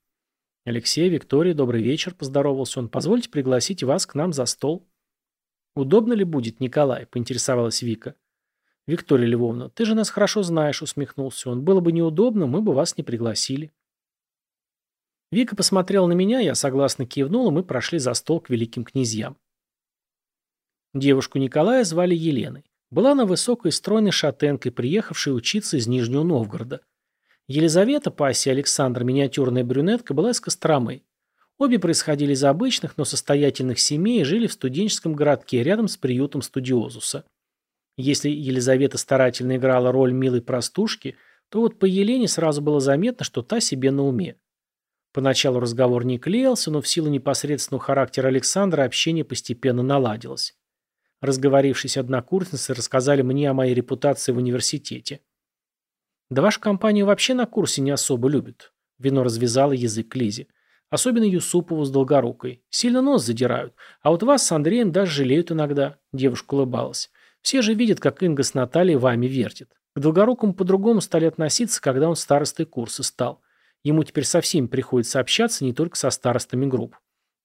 «Алексей, Виктория, добрый вечер», – поздоровался он. «Позвольте пригласить вас к нам за стол». «Удобно ли будет, Николай?» – поинтересовалась Вика. «Виктория Львовна, ты же нас хорошо знаешь», – усмехнулся он. «Было бы неудобно, мы бы вас не пригласили». Вика посмотрела на меня, я согласно кивнул, и мы прошли за стол к великим князьям. Девушку Николая звали Еленой. Была она высокой стройной шатенкой, приехавшей учиться из Нижнего Новгорода. Елизавета, пассия Александра, миниатюрная брюнетка, была из Костромы. Обе происходили из обычных, но состоятельных семей и жили в студенческом городке рядом с приютом студиозуса. Если Елизавета старательно играла роль милой простушки, то вот по Елене сразу было заметно, что та себе на уме. Поначалу разговор не клеился, но в силу непосредственного характера Александра общение постепенно наладилось. Разговорившись однокурсницы, рассказали мне о моей репутации в университете. «Да вашу компанию вообще на курсе не особо любят», — вино развязало язык Лизе. «Особенно Юсупову с Долгорукой. Сильно нос задирают. А вот вас с Андреем даже жалеют иногда», — девушка улыбалась. «Все же видят, как Инга с Натальей вами вертит. К Долгорукому по-другому стали относиться, когда он старостой курса стал. Ему теперь со всеми приходится общаться, не только со старостами групп.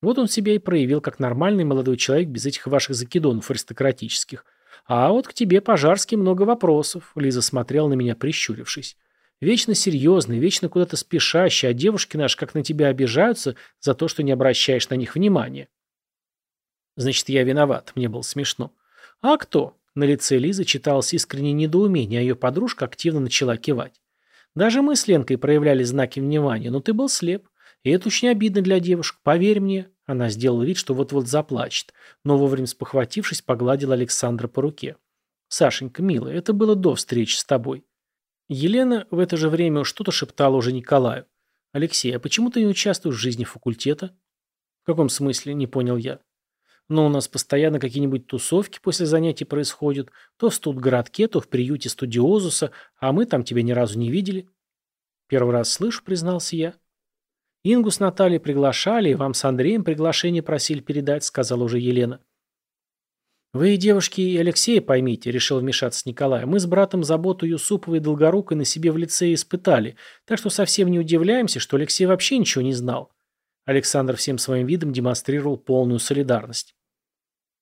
Вот он себя и проявил как нормальный молодой человек без этих ваших закидонов аристократических. А вот к тебе, Пожарский, много вопросов. Лиза смотрела на меня, прищурившись. Вечно серьезный, вечно куда-то спешащий, а девушки наши как на тебя обижаются за то, что не обращаешь на них внимания. Значит, я виноват. Мне было смешно. А кто? На лице Лизы читалось искреннее недоумение, а ее подружка активно начала кивать. Даже мы с Ленкой проявляли знаки внимания, но ты был слеп. И это очень обидно для девушек, поверь мне. Она сделала вид, что вот-вот заплачет, но вовремя спохватившись, погладила Александра по руке. «Сашенька, милая, это было до встречи с тобой». Елена в это же время что-то шептала уже Николаю. «Алексей, а почему ты не участвуешь в жизни факультета?» «В каком смысле?» – не понял я. «Но у нас постоянно какие-нибудь тусовки после занятий происходят. То в студгородке, то в приюте студиозуса, а мы там тебя ни разу не видели». «Первый раз слышу», – признался я. «Ингу с Натальей приглашали, вам с Андреем приглашение просили передать», — сказала уже Елена. «Вы, девушки, и Алексея поймите», — решил вмешаться Николай. «Мы с братом заботу Юсуповой и Долгорукой на себе в лице испытали, так что совсем не удивляемся, что Алексей вообще ничего не знал». Александр всем своим видом демонстрировал полную солидарность.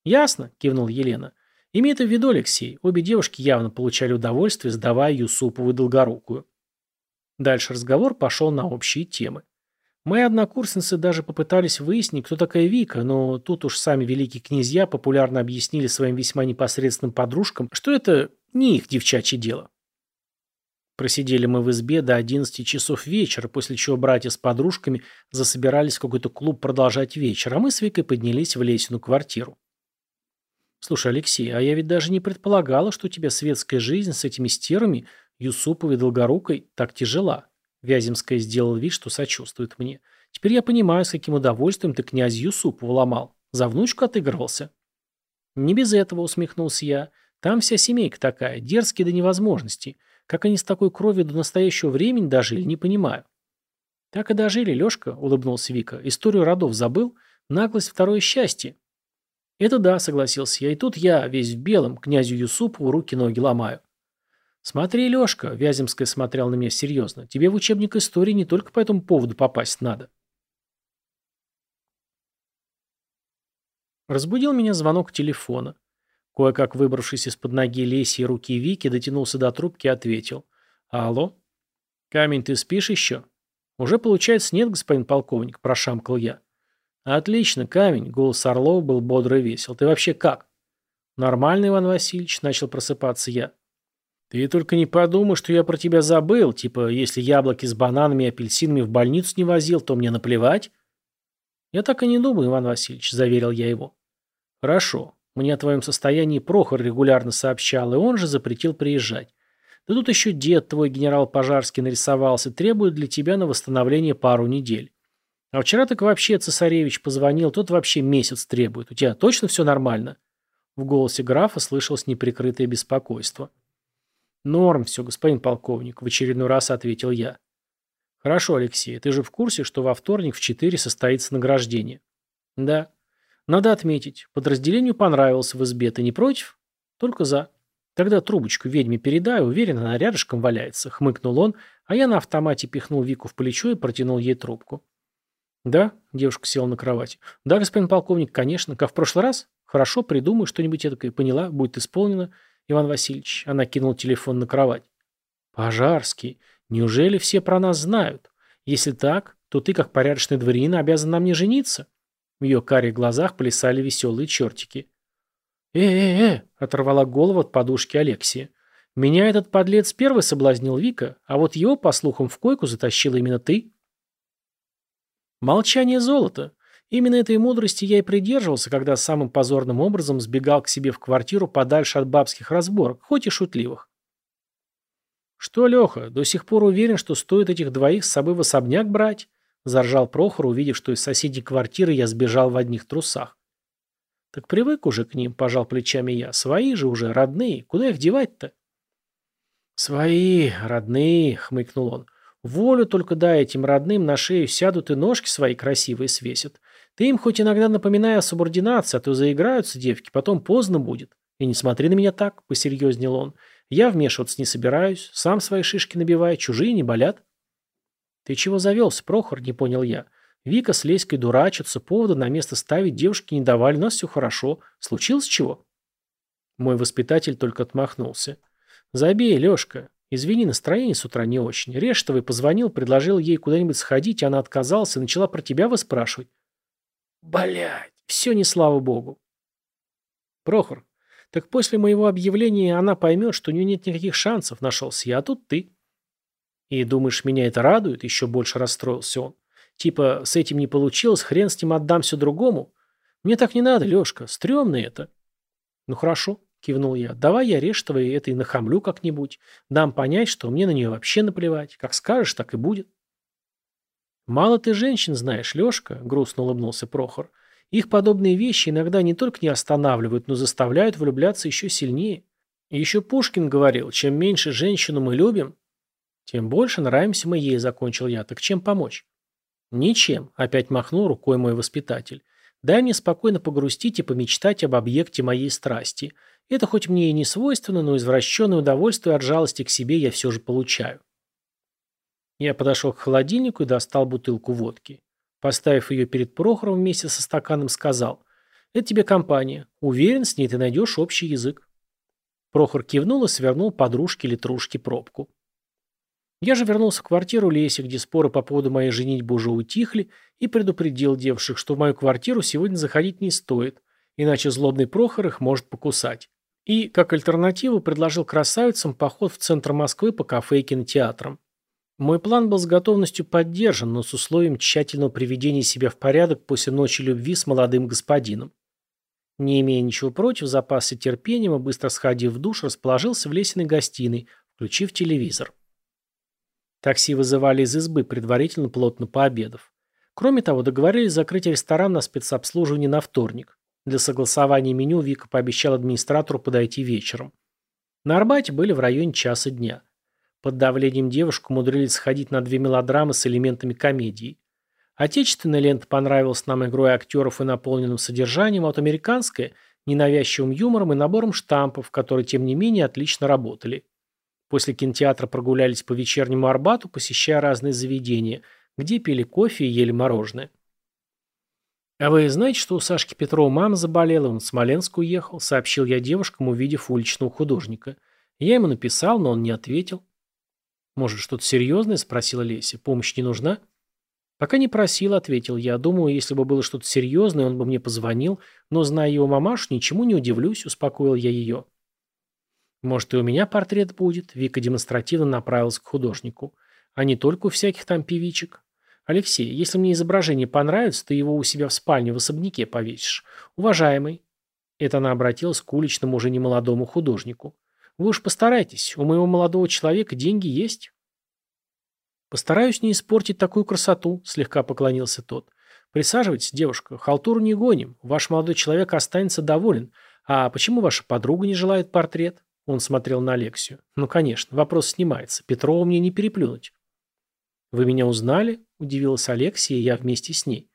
«Ясно», — кивнул Елена. «Имей это в виду, Алексей. Обе девушки явно получали удовольствие, сдавая Юсупову и Долгорукую». Дальше разговор пошел на общие темы. Мои однокурсницы даже попытались выяснить, кто такая Вика, но тут уж сами великие князья популярно объяснили своим весьма непосредственным подружкам, что это не их девчачье дело. Просидели мы в избе до 11 часов вечера, после чего братья с подружками засобирались в какой-то клуб продолжать вечер, а мы с Викой поднялись в Лесину квартиру. «Слушай, Алексей, а я ведь даже не предполагала, что у тебя светская жизнь с этими стерами, Юсуповой Долгорукой, так тяжела. Вяземская сделал вид, что сочувствует мне. Теперь я понимаю, с каким удовольствием ты князь Юсупову ломал. За внучку отыгрывался. Не без этого, усмехнулся я. Там вся семейка такая, дерзкие до невозможности. Как они с такой кровью до настоящего времени дожили, не понимаю. Так и дожили, Лешка, улыбнулся Вика. Историю родов забыл? Наглость второе счастье. Это да, согласился я. И тут я, весь в белом, князю Юсупову руки-ноги ломаю. «Смотри, Лешка», — Вяземская смотрел на меня серьезно, «тебе в учебник истории не только по этому поводу попасть надо». Разбудил меня звонок телефона. Кое-как выбравшись из-под ноги Леси и руки Вики, дотянулся до трубки и ответил. «Алло? Камень, ты спишь еще?» «Уже, получается, нет, господин полковник», – прошамкал я. «Отлично, Камень», – голос Орлова был бодро и весел. «Ты вообще как?» «Нормально, Иван Васильевич», — начал просыпаться я. «Ты только не подумай, что я про тебя забыл. Типа, если яблоки с бананами и апельсинами в больницу не возил, то мне наплевать». «Я так и не думаю, Иван Васильевич», — заверил я его. «Хорошо. Мне о твоем состоянии Прохор регулярно сообщал, и он же запретил приезжать. Да тут еще дед твой, генерал Пожарский, нарисовался, требует для тебя на восстановление пару недель. А вчера так вообще цесаревич позвонил, тот вообще месяц требует. У тебя точно все нормально?» В голосе графа слышалось неприкрытое беспокойство. «Норм все, господин полковник», — в очередной раз ответил я. «Хорошо, Алексей, ты же в курсе, что во вторник в 4 состоится награждение?» «Да». «Надо отметить, подразделению понравился в избе, ты не против?» «Только за». «Тогда трубочку ведьме передай, уверен, она рядышком валяется», — хмыкнул он, а я на автомате пихнул Вику в плечо и протянул ей трубку. «Да», — девушка села на кровать. «Да, господин полковник, конечно, как в прошлый раз. Хорошо, придумаю что-нибудь эдакое, поняла, будет исполнено. Иван Васильевич, она кинул телефон на кровать. Пожарский, неужели все про нас знают? Если так, то ты, как порядочный дворянин, обязан на мне жениться. В ее карих глазах плясали веселые чертики. «Э-э-э!» — оторвала голову от подушки Алексия. «Меня этот подлец первый соблазнил Вика, а вот его, по слухам, в койку затащила именно ты». Молчание золота. Именно этой мудрости я и придерживался, когда самым позорным образом сбегал к себе в квартиру подальше от бабских разборок, хоть и шутливых. «Что, Леха, до сих пор уверен, что стоит этих двоих с собой в особняк брать?» – заржал Прохор, увидев, что из соседней квартиры я сбежал в одних трусах. «Так привык уже к ним», – пожал плечами я. «Свои же уже, родные. Куда их девать-то?» «Свои, родные», – хмыкнул он. «Волю только дай этим родным, на шею сядут и ножки свои красивые свесят. Ты им хоть иногда напоминай о субординации, а то заиграются девки, потом поздно будет. И не смотри на меня так, посерьезнел он. Я вмешиваться не собираюсь, сам свои шишки набиваю, чужие не болят. Ты чего завелся, Прохор, не понял я. Вика с Леськой дурачатся, повода на место ставить девушки не давали, у нас все хорошо. Случилось чего? Мой воспитатель только отмахнулся. Забей, Лешка. Извини, настроение с утра не очень. Рештовый позвонил, предложил ей куда-нибудь сходить, она отказалась и начала про тебя выспрашивать. Блять, все не слава богу. Прохор, так после моего объявления она поймет, что у нее нет никаких шансов, нашелся я, а тут ты. И думаешь, меня это радует? Еще больше расстроился он. Типа, с этим не получилось, хрен с ним отдам все другому. Мне так не надо, Лешка, стрёмно это. Ну хорошо, кивнул я. Давай я Рештовой это и нахамлю как-нибудь. Дам понять, что мне на нее вообще наплевать. Как скажешь, так и будет. «Мало ты женщин знаешь, Лешка», — грустно улыбнулся Прохор. «Их подобные вещи иногда не только не останавливают, но заставляют влюбляться еще сильнее. Еще Пушкин говорил, чем меньше женщину мы любим, тем больше нравимся мы ей», — закончил я. «Так чем помочь?» «Ничем», — опять махнул рукой мой воспитатель. «Дай мне спокойно погрустить и помечтать об объекте моей страсти. Это хоть мне и не свойственно, но извращенное удовольствие от жалости к себе я все же получаю». Я подошел к холодильнику и достал бутылку водки. Поставив ее перед Прохором вместе со стаканом, сказал, «Это тебе компания. Уверен, с ней ты найдешь общий язык». Прохор кивнул и свернул подружке литрушки пробку. Я же вернулся в квартиру Леси, где споры по поводу моей женитьбы уже утихли, и предупредил девушек, что в мою квартиру сегодня заходить не стоит, иначе злобный Прохор их может покусать. И, как альтернативу, предложил красавицам поход в центр Москвы по кафе и кинотеатрам. Мой план был с готовностью поддержан, но с условием тщательного приведения себя в порядок после ночи любви с молодым господином. Не имея ничего против, запасся терпением и, быстро сходив в душ, расположился в лесенной гостиной, включив телевизор. Такси вызывали из избы, предварительно плотно пообедав. Кроме того, договорились закрыть ресторан на спецобслуживание на вторник. Для согласования меню Вика пообещал администратору подойти вечером. На Арбате были в районе часа дня. Под давлением девушек умудрились сходить на две мелодрамы с элементами комедии. Отечественная лента понравилась нам игрой актеров и наполненным содержанием, а вот американская – ненавязчивым юмором и набором штампов, которые, тем не менее, отлично работали. После кинотеатра прогулялись по вечернему Арбату, посещая разные заведения, где пили кофе и ели мороженое. «А вы знаете, что у Сашки Петрова мама заболела, он в Смоленск уехал?» – сообщил я девушкам, увидев уличного художника. Я ему написал, но он не ответил. «Может, что-то серьезное?» – спросила Леся. «Помощь не нужна?» «Пока не просил», — ответил я. «Думаю, если бы было что-то серьезное, он бы мне позвонил, но, зная его мамашу, ничему не удивлюсь», — успокоил я ее. «Может, и у меня портрет будет?» Вика демонстративно направилась к художнику. «А не только у всяких там певичек. Алексей, если мне изображение понравится, ты его у себя в спальне в особняке повесишь. Уважаемый». Это она обратилась к уличному уже немолодому художнику. «Вы уж постарайтесь, у моего молодого человека деньги есть». «Постараюсь не испортить такую красоту», — слегка поклонился тот. «Присаживайтесь, девушка, халтуру не гоним, ваш молодой человек останется доволен. А почему ваша подруга не желает портрет?» Он смотрел на Алексию. «Ну, конечно, вопрос снимается. Петрова мне не переплюнуть». «Вы меня узнали?» – удивилась Алексия, я вместе с ней.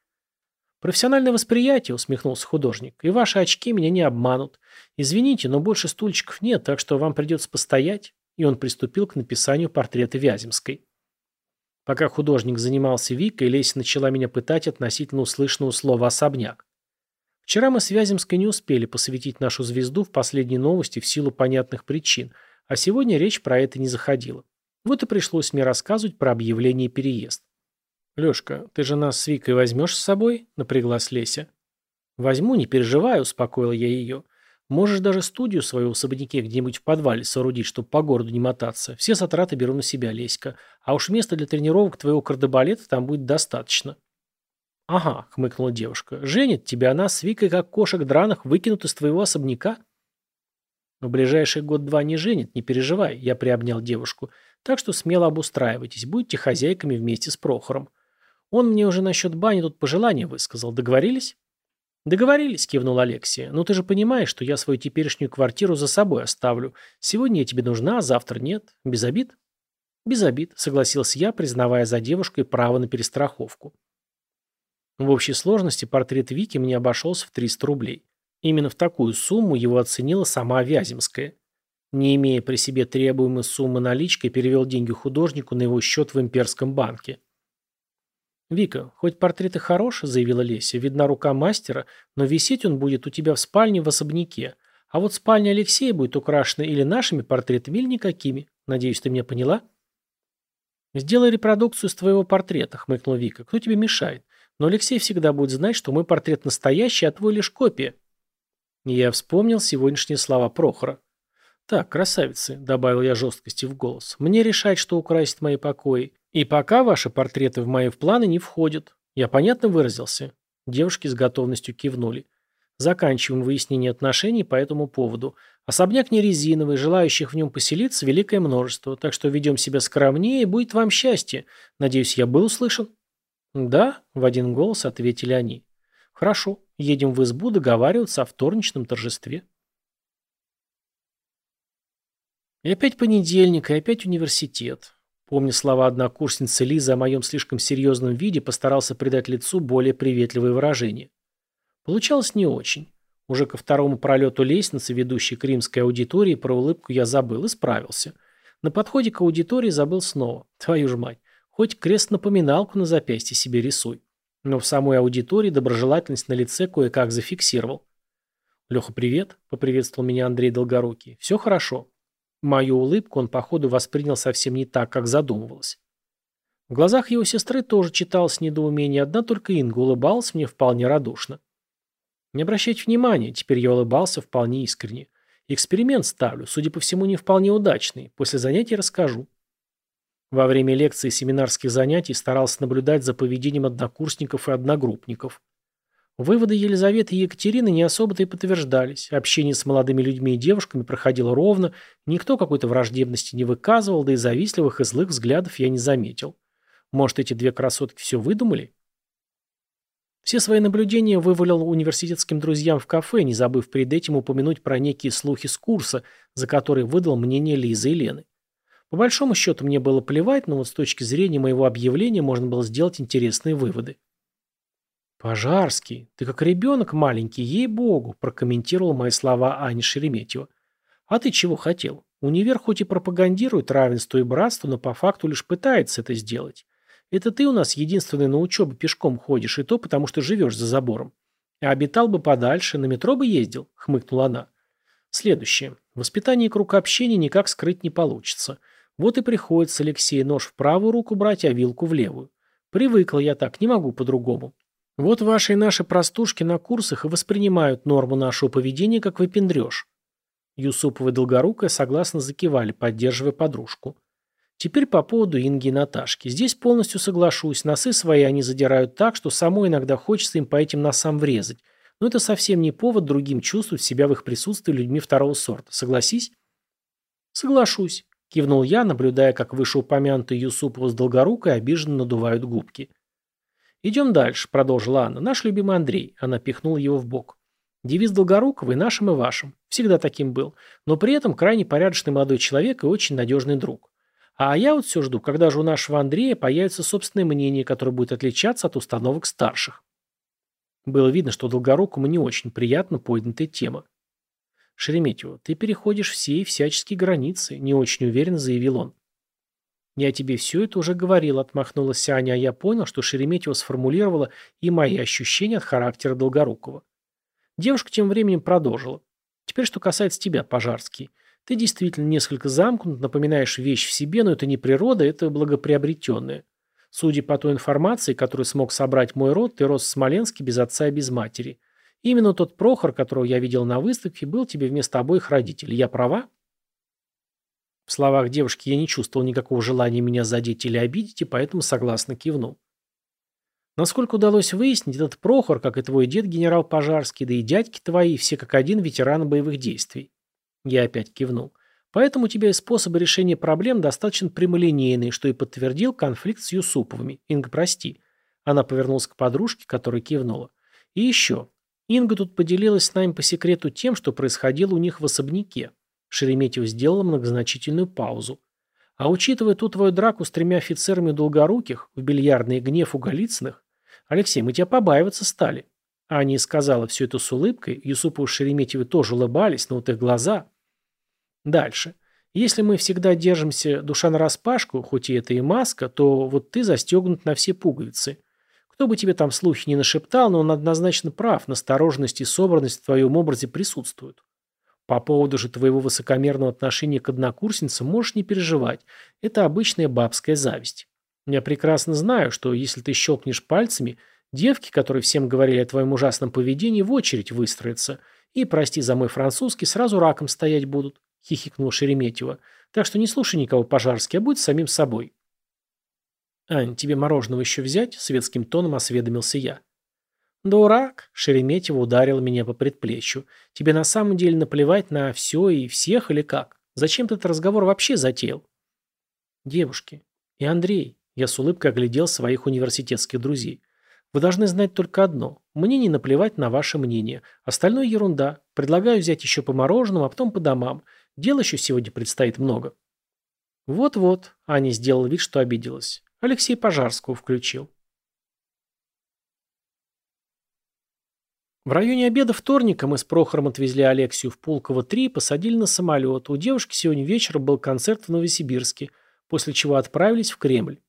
«Профессиональное восприятие», – усмехнулся художник. «И ваши очки меня не обманут. Извините, но больше стульчиков нет, так что вам придется постоять». И он приступил к написанию портрета Вяземской. Пока художник занимался Викой, Леся начала меня пытать относительно услышанного слова «особняк». Вчера мы с Вяземской не успели посвятить нашу звезду в последние новости в силу понятных причин, а сегодня речь про это не заходила. Вот и пришлось мне рассказывать про объявление переезд. «Лешка, ты же нас с Викой возьмешь с собой?» – напряглась Леся. «Возьму, не переживай», – успокоила я ее. «Можешь даже студию свою в особняке где-нибудь в подвале соорудить, чтобы по городу не мотаться. Все затраты беру на себя, Леська. А уж места для тренировок твоего кардебалета там будет достаточно». «Ага», — хмыкнула девушка. «Женит тебя она с Викой, как кошек драных, выкинут из твоего особняка?» «В ближайший год-два не женит, не переживай», — я приобнял девушку. «Так что смело обустраивайтесь, будьте хозяйками вместе с Прохором. Он мне уже насчет бани тут пожелания высказал. Договорились?» «Договорились», — кивнул Алексия. «Но ты же понимаешь, что я свою теперешнюю квартиру за собой оставлю. Сегодня я тебе нужна, а завтра нет. Без обид?» «Без обид», — согласился я, признавая за девушкой право на перестраховку. В общей сложности портрет Вики мне обошелся в 300 рублей. Именно в такую сумму его оценила сама Вяземская. Не имея при себе требуемой суммы наличкой, перевел деньги художнику на его счет в имперском банке. «Вика, хоть портрет и хорош», — заявила Леся, — «видна рука мастера, но висеть он будет у тебя в спальне в особняке. А вот спальня Алексея будет украшена или нашими портретами, или никакими. Надеюсь, ты меня поняла?» «Сделай репродукцию с твоего портрета», — хмыкнула Вика. «Кто тебе мешает? Но Алексей всегда будет знать, что мой портрет настоящий, а твой лишь копия. я вспомнил сегодняшние слова Прохора. «Так, красавицы», — добавил я жесткости в голос, — «мне решать, что украсить мои покои. И пока ваши портреты в мои планы не входят. Я понятно выразился?» Девушки с готовностью кивнули. Заканчиваем выяснение отношений по этому поводу. Особняк не резиновый, желающих в нем поселиться великое множество, так что ведем себя скромнее, и будет вам счастье. Надеюсь, я был услышан?» «Да», — в один голос ответили они. «Хорошо, едем в избу договариваться о вторничном торжестве». И опять понедельник, и опять университет. Помня слова однокурсницы Лизы о моем слишком серьезном виде, постарался придать лицу более приветливое выражение. Получалось не очень. Уже ко второму пролету лестницы, ведущей к римской аудитории, про улыбку я забыл и справился. На подходе к аудитории забыл снова. Твою ж мать. Хоть крест-напоминалку на запястье себе рисуй. Но в самой аудитории доброжелательность на лице кое-как зафиксировал. «Леха, привет», — поприветствовал меня Андрей Долгорукий. «Все хорошо». Мою улыбку он, походу, воспринял совсем не так, как задумывалось. В глазах его сестры тоже читалось недоумение, одна только Инга улыбалась мне вполне радушно. Не обращайте внимания, теперь я улыбался вполне искренне. Эксперимент ставлю, судя по всему, не вполне удачный. После занятий расскажу. Во время лекций и семинарских занятий старался наблюдать за поведением однокурсников и одногруппников. Выводы Елизаветы и Екатерины не особо-то и подтверждались. Общение с молодыми людьми и девушками проходило ровно, никто какой-то враждебности не выказывал, да и завистливых и злых взглядов я не заметил. Может, эти две красотки все выдумали? Все свои наблюдения вывалил университетским друзьям в кафе, не забыв перед этим упомянуть про некие слухи с курса, за которые выдал мнение Лизы и Лены. По большому счету мне было плевать, но вот с точки зрения моего объявления можно было сделать интересные выводы. «Пожарский, ты как ребенок маленький, ей-богу», прокомментировал мои слова Аня Шереметьева. «А ты чего хотел? Универ хоть и пропагандирует равенство и братство, но по факту лишь пытается это сделать. Это ты у нас единственный на учебу пешком ходишь, и то потому, что живешь за забором. А обитал бы подальше, на метро бы ездил», — хмыкнула она. Следующее. Воспитание и круг общения никак скрыть не получится. Вот и приходится Алексею нож в правую руку брать, а вилку в левую. Привыкла я так, не могу по-другому. Вот ваши и наши простушки на курсах и воспринимают норму нашего поведения как выпендреж. Юсупова и Долгорукая согласно закивали, поддерживая подружку. Теперь по поводу Инги и Наташки. Здесь полностью соглашусь. Носы свои они задирают так, что самой иногда хочется им по этим носам врезать. Но это совсем не повод другим чувствовать себя в их присутствии людьми второго сорта. Согласись? Соглашусь. Кивнул я, наблюдая, как вышеупомянутые Юсупова с Долгорукой обиженно надувают губки. «Идем дальше», — продолжила Анна. «Наш любимый Андрей». Она пихнула его в бок. Девиз Долгорукова и нашим, и вашим. Всегда таким был. Но при этом крайне порядочный молодой человек и очень надежный друг. А я вот все жду, когда же у нашего Андрея появится собственное мнение, которое будет отличаться от установок старших. Было видно, что Долгорукому не очень приятно поднятая тема. «Шереметьево, ты переходишь все и всяческие границы», – не очень уверенно заявил он. «Я тебе все это уже говорил», – отмахнулась Аня, а я понял, что Шереметьева сформулировала и мои ощущения от характера Долгорукова. Девушка тем временем продолжила. «Теперь что касается тебя, Пожарский. Ты действительно несколько замкнут, напоминаешь вещь в себе, но это не природа, это благоприобретенное. Судя по той информации, которую смог собрать мой род, ты рос в Смоленске без отца и без матери. Именно тот Прохор, которого я видел на выставке, был тебе вместо обоих родителей. Я права? В словах девушки я не чувствовал никакого желания меня задеть или обидеть, и поэтому согласно кивнул. Насколько удалось выяснить, этот Прохор, как и твой дед генерал Пожарский, да и дядьки твои, все как один ветераны боевых действий. Я опять кивнул. Поэтому у тебя и способы решения проблем достаточно прямолинейные, что и подтвердил конфликт с Юсуповыми. Инга, прости. Она повернулась к подружке, которая кивнула. И еще. Инга тут поделилась с нами по секрету тем, что происходило у них в особняке. Шереметьев сделала многозначительную паузу. А учитывая ту твою драку с тремя офицерами долгоруких, в бильярдный гнев у Голицыных, Алексей, мы тебя побаиваться стали. Аня сказала все это с улыбкой, Юсупов и Шереметьевы тоже улыбались, но вот их глаза... Дальше. Если мы всегда держимся душа нараспашку, хоть и это и маска, то вот ты застегнут на все пуговицы. Кто бы тебе там слухи не нашептал, но он однозначно прав, настороженность и собранность в твоем образе присутствуют. По поводу же твоего высокомерного отношения к однокурсницам можешь не переживать. Это обычная бабская зависть. Я прекрасно знаю, что если ты щелкнешь пальцами, девки, которые всем говорили о твоем ужасном поведении, в очередь выстроятся. И, прости за мой французский, сразу раком стоять будут. — хихикнул Шереметьева. «Так что не слушай никого Пожарский, а будь самим собой». «Ань, тебе мороженого еще взять?» — светским тоном осведомился я. «Дурак!» — Шереметьева ударил меня по предплечью. «Тебе на самом деле наплевать на все и всех или как? Зачем ты этот разговор вообще затеял?» «Девушки. И Андрей». Я с улыбкой оглядел своих университетских друзей. «Вы должны знать только одно. Мне не наплевать на ваше мнение. Остальное ерунда. Предлагаю взять еще по мороженому, а потом по домам. Дел еще сегодня предстоит много. Вот-вот, Аня сделала вид, что обиделась. Алексей Пожарского включил. В районе обеда вторника мы с Прохором отвезли Алексию в Пулково-3 и посадили на самолет. У девушки сегодня вечером был концерт в Новосибирске, после чего отправились в Кремль.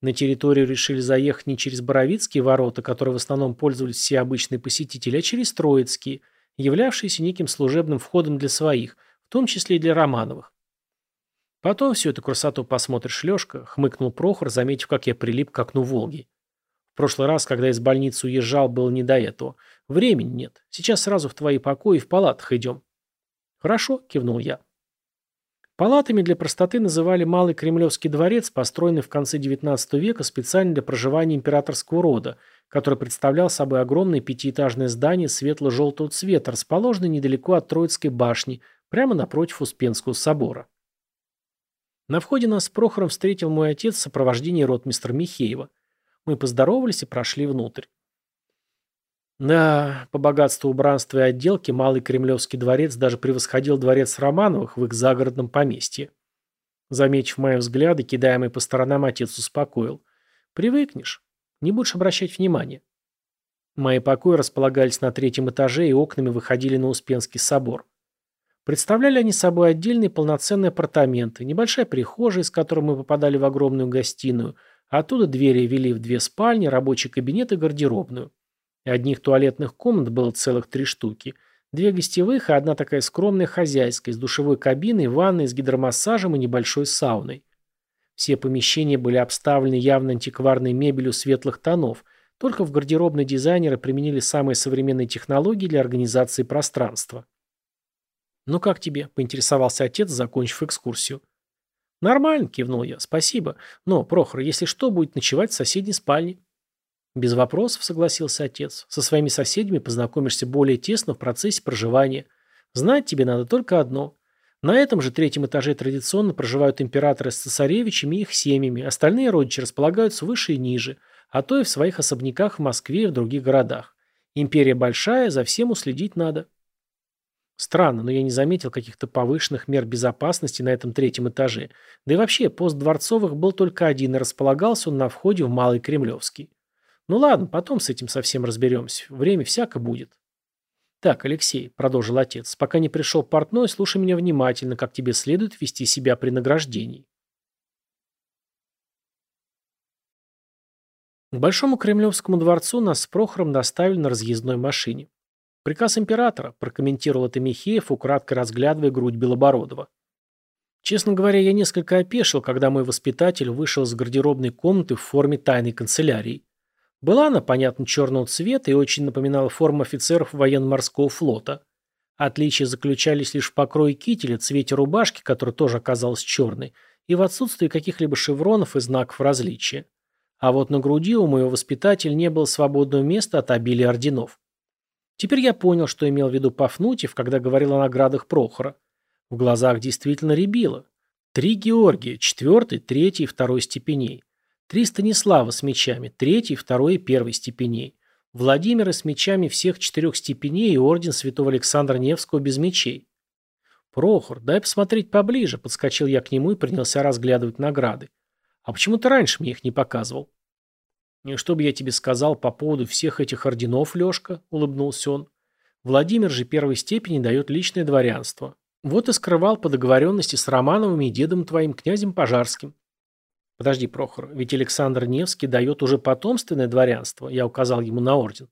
На территорию решили заехать не через Боровицкие ворота, которые в основном пользовались все обычные посетители, а через Троицкие, являвшиеся неким служебным входом для своих – в том числе и для Романовых. Потом всю эту красоту посмотришь, Лешка, хмыкнул Прохор, заметив, как я прилип к окну Волги. Прошлый раз, когда из больницы уезжал, было не до этого. Времени нет. Сейчас сразу в твои покои в палатах идем. Хорошо, кивнул я. Палатами для простоты называли Малый Кремлевский дворец, построенный в конце XIX века специально для проживания императорского рода, который представлял собой огромное пятиэтажное здание светло-желтого цвета, расположенное недалеко от Троицкой башни, прямо напротив Успенского собора. На входе нас с Прохором встретил мой отец в сопровождении ротмистра Михеева. Мы поздоровались и прошли внутрь. Да, по богатству убранства и отделки Малый Кремлевский дворец даже превосходил дворец Романовых в их загородном поместье. Заметив мои взгляды, кидаемые по сторонам, отец успокоил. «Привыкнешь. Не будешь обращать внимания». Мои покои располагались на третьем этаже и окнами выходили на Успенский собор. Представляли они собой отдельные полноценные апартаменты, небольшая прихожая, из которой мы попадали в огромную гостиную, оттуда двери вели в две спальни, рабочий кабинет и гардеробную. Одних туалетных комнат было целых три штуки. Две гостевых и одна такая скромная хозяйская, с душевой кабиной, ванной, с гидромассажем и небольшой сауной. Все помещения были обставлены явно антикварной мебелью светлых тонов, только в гардеробной дизайнеры применили самые современные технологии для организации пространства. «Ну как тебе?» – поинтересовался отец, закончив экскурсию. «Нормально», – кивнул я, – «спасибо. Но, Прохор, если что, будет ночевать в соседней спальне». «Без вопросов», – согласился отец. «Со своими соседями познакомишься более тесно в процессе проживания. Знать тебе надо только одно. На этом же третьем этаже традиционно проживают императоры с цесаревичами и их семьями, остальные родичи располагаются выше и ниже, а то и в своих особняках в Москве и в других городах. Империя большая, за всем уследить надо. Странно, но я не заметил каких-то повышенных мер безопасности на этом третьем этаже. Да и вообще, пост Дворцовых был только один, и располагался он на входе в Малый Кремлевский. Ну ладно, потом с этим совсем разберемся. Время всяко будет. «Так, Алексей», — продолжил отец, — «пока не пришел портной, слушай меня внимательно, как тебе следует вести себя при награждении». К Большому Кремлевскому дворцу нас с Прохором доставили на разъездной машине. «Приказ императора», — прокомментировал это Михеев, украдкой разглядывая грудь Белобородова. Честно говоря, я несколько опешил, когда мой воспитатель вышел из гардеробной комнаты в форме тайной канцелярии. Была она, понятно, черного цвета и очень напоминала форму офицеров военно-морского флота. Отличия заключались лишь в покрое кителя, цвете рубашки, которая тоже оказалась черной, и в отсутствии каких-либо шевронов и знаков различия. А вот на груди у моего воспитателя не было свободного места от обилия орденов. Теперь я понял, что имел в виду Пафнутьев, когда говорил о наградах Прохора. В глазах действительно рябило. Три Георгия, четвертый, третий и второй степеней. Три Станислава с мечами, третий, второй и первой степеней. Владимира с мечами всех четырех степеней и орден святого Александра Невского без мечей. «Прохор, дай посмотреть поближе», — подскочил я к нему и принялся разглядывать награды. «А почему ты раньше мне их не показывал?» «И что бы я тебе сказал по поводу всех этих орденов, Лешка?» — улыбнулся он. «Владимир же первой степени дает личное дворянство. Вот и скрывал по договоренности с Романовым и дедом твоим, князем Пожарским. Подожди, Прохор, ведь Александр Невский дает уже потомственное дворянство, я указал ему на орден.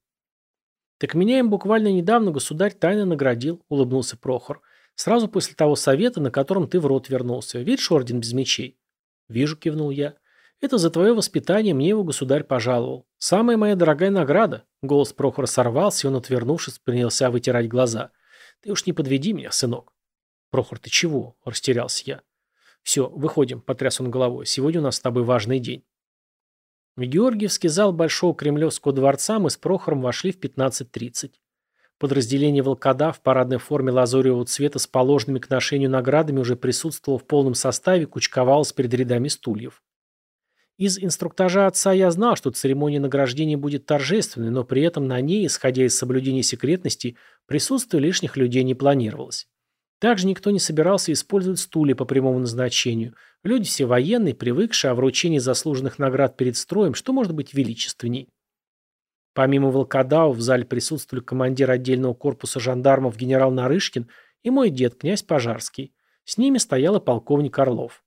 Так меня им буквально недавно государь тайно наградил, улыбнулся Прохор. Сразу после того совета, на котором ты в рот вернулся. Видишь орден без мечей? Вижу, кивнул я. Это за твое воспитание мне его государь пожаловал. Самая моя дорогая награда. Голос Прохора сорвался, и он, отвернувшись, принялся вытирать глаза. Ты уж не подведи меня, сынок. Прохор, ты чего? Растерялся я. «Все, выходим», — потряс он головой. «Сегодня у нас с тобой важный день». В Георгиевский зал Большого Кремлевского дворца мы с Прохором вошли в 15.30. Подразделение «Волкода» в парадной форме лазоревого цвета с положенными к ношению наградами уже присутствовало в полном составе, кучковалось перед рядами стульев. Из инструктажа отца я знал, что церемония награждения будет торжественной, но при этом на ней, исходя из соблюдения секретности, присутствие лишних людей не планировалось. Также никто не собирался использовать стулья по прямому назначению. Люди все военные, привыкшие, о вручении заслуженных наград перед строем, что может быть величественней. Помимо волкодау в зале присутствовали командир отдельного корпуса жандармов генерал Нарышкин и мой дед, князь Пожарский. С ними стоял и полковник Орлов.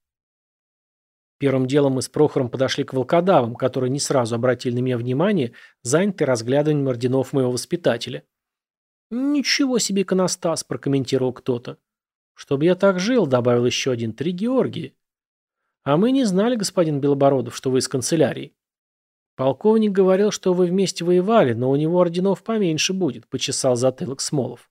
Первым делом мы с Прохором подошли к волкодавам, которые не сразу обратили на меня внимание, заняты разглядыванием орденов моего воспитателя. «Ничего себе иконостас», — прокомментировал кто-то. «Чтобы я так жил», — добавил еще один, — «три Георгии». «А мы не знали, господин Белобородов, что вы из канцелярии». «Полковник говорил, что вы вместе воевали, но у него орденов поменьше будет», — почесал затылок Смолов.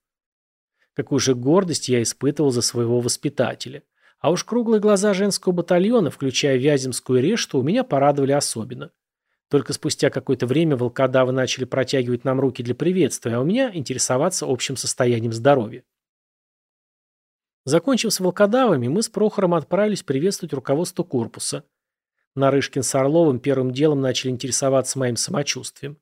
Какую же гордость я испытывал за своего воспитателя. А уж круглые глаза женского батальона, включая Вяземскую решту, у меня порадовали особенно. Только спустя какое-то время волкодавы начали протягивать нам руки для приветствия, а у меня интересоваться общим состоянием здоровья. Закончив с волкодавами, мы с Прохором отправились приветствовать руководство корпуса. Нарышкин с Орловым первым делом начали интересоваться моим самочувствием.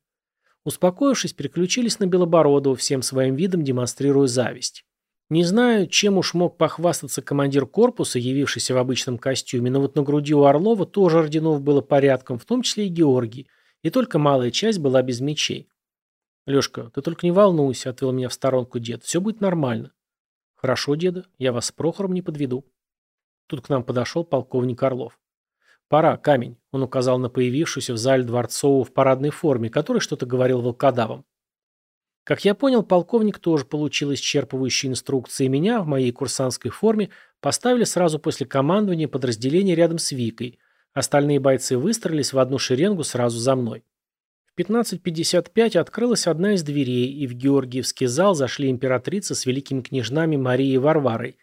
Успокоившись, переключились на Белобородова, всем своим видом демонстрируя зависть. Не знаю, чем уж мог похвастаться командир корпуса, явившийся в обычном костюме, но вот на груди у Орлова тоже орденов было порядком, в том числе и Георгий, и только малая часть была без мечей. «Лешка, ты только не волнуйся», — отвел меня в сторонку дед, — «все будет нормально». «Хорошо, деда, я вас с Прохором не подведу». Тут к нам подошел полковник Орлов. «Пора, камень», — он указал на появившуюся в зале Дворцового в парадной форме, который что-то говорил волкодавам. Как я понял, полковник тоже получил исчерпывающие инструкции, меня в моей курсантской форме поставили сразу после командования подразделения рядом с Викой, Остальные бойцы выстроились в одну шеренгу сразу за мной. В 15.55 открылась одна из дверей, и в Георгиевский зал зашли императрица с великими княжнами Марией и Варварой,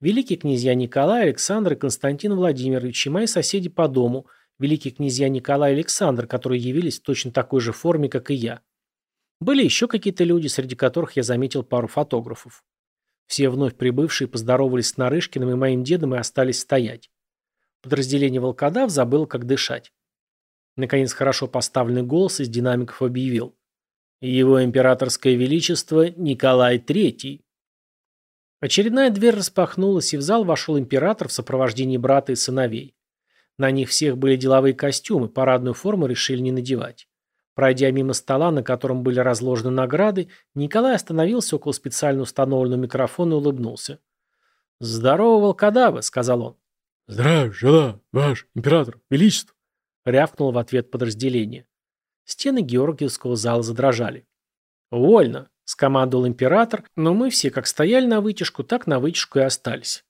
великие князья Николай, Александр и Константин Владимирович и мои соседи по дому, великие князья Николай и Александр, которые явились в точно такой же форме, как и я. Были еще какие-то люди, среди которых я заметил пару фотографов. Все вновь прибывшие поздоровались с Нарышкиным и моим дедом и остались стоять. Подразделение волкодав забыло, как дышать. Наконец хорошо поставленный голос из динамиков объявил. Его императорское величество Николай III. Очередная дверь распахнулась, и в зал вошел император в сопровождении брата и сыновей. На них всех были деловые костюмы, парадную форму решили не надевать. Пройдя мимо стола, на котором были разложены награды, Николай остановился около специально установленного микрофона и улыбнулся. «Здорово, волкодавы!» — сказал он. «Здравия жила, ваш император, величество!» — рявкнул в ответ подразделение. Стены Георгиевского зала задрожали. «Вольно!» — скомандовал император, но мы все как стояли на вытяжку, так на вытяжку и остались.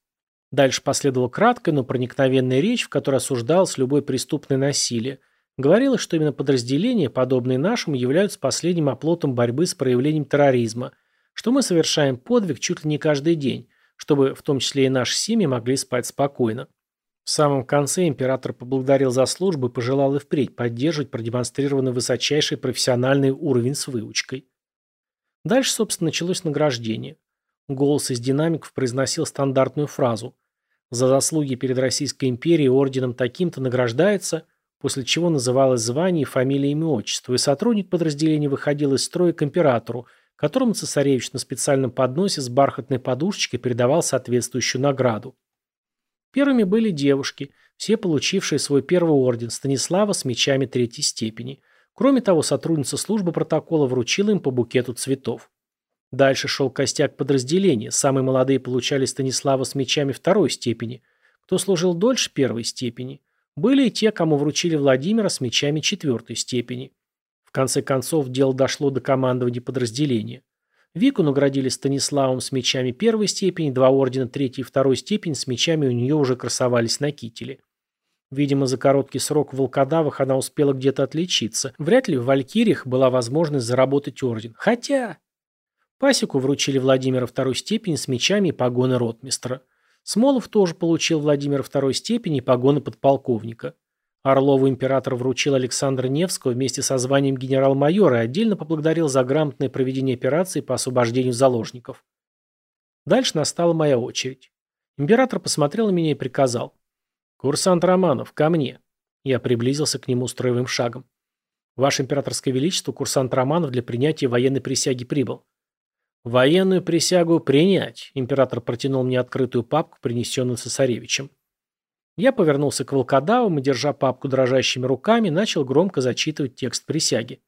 Дальше последовала краткая, но проникновенная речь, в которой осуждалось любое преступное насилие. Говорилось, что именно подразделения, подобные нашему, являются последним оплотом борьбы с проявлением терроризма, что мы совершаем подвиг чуть ли не каждый день, чтобы в том числе и наши семьи могли спать спокойно. В самом конце император поблагодарил за службу и пожелал и впредь поддерживать продемонстрированный высочайший профессиональный уровень с выучкой. Дальше, собственно, началось награждение. Голос из динамиков произносил стандартную фразу «За заслуги перед Российской империей орденом таким-то награждается», после чего называлось звание, фамилия, имя, отчество, и сотрудник подразделения выходил из строя к императору, которому цесаревич на специальном подносе с бархатной подушечкой передавал соответствующую награду. Первыми были девушки, все получившие свой первый орден Станислава с мечами третьей степени. Кроме того, сотрудница службы протокола вручила им по букету цветов. Дальше шел костяк подразделения. Самые молодые получали Станислава с мечами второй степени. Кто служил дольше первой степени. Были и те, кому вручили Владимира с мечами четвертой степени. В конце концов, дело дошло до командования подразделения. Вику наградили Станиславом с мечами первой степени, два ордена третьей и второй степени с мечами у нее уже красовались на кителе. Видимо, за короткий срок в волкодавах она успела где-то отличиться. Вряд ли в Валькириях была возможность заработать орден. Хотя... Пасеку вручили Владимира второй степени с мечами и погоны ротмистра. Смолов тоже получил Владимира второй степени и погоны подполковника. Орлову император вручил Александра Невского вместе со званием генерал-майора и отдельно поблагодарил за грамотное проведение операции по освобождению заложников. Дальше настала моя очередь. Император посмотрел на меня и приказал. «Курсант Романов, ко мне». Я приблизился к нему строевым шагом. «Ваше императорское величество, курсант Романов для принятия военной присяги прибыл». «Военную присягу принять», — император протянул мне открытую папку, принесенную цесаревичем. Я повернулся к волкодавам и, держа папку дрожащими руками, начал громко зачитывать текст присяги.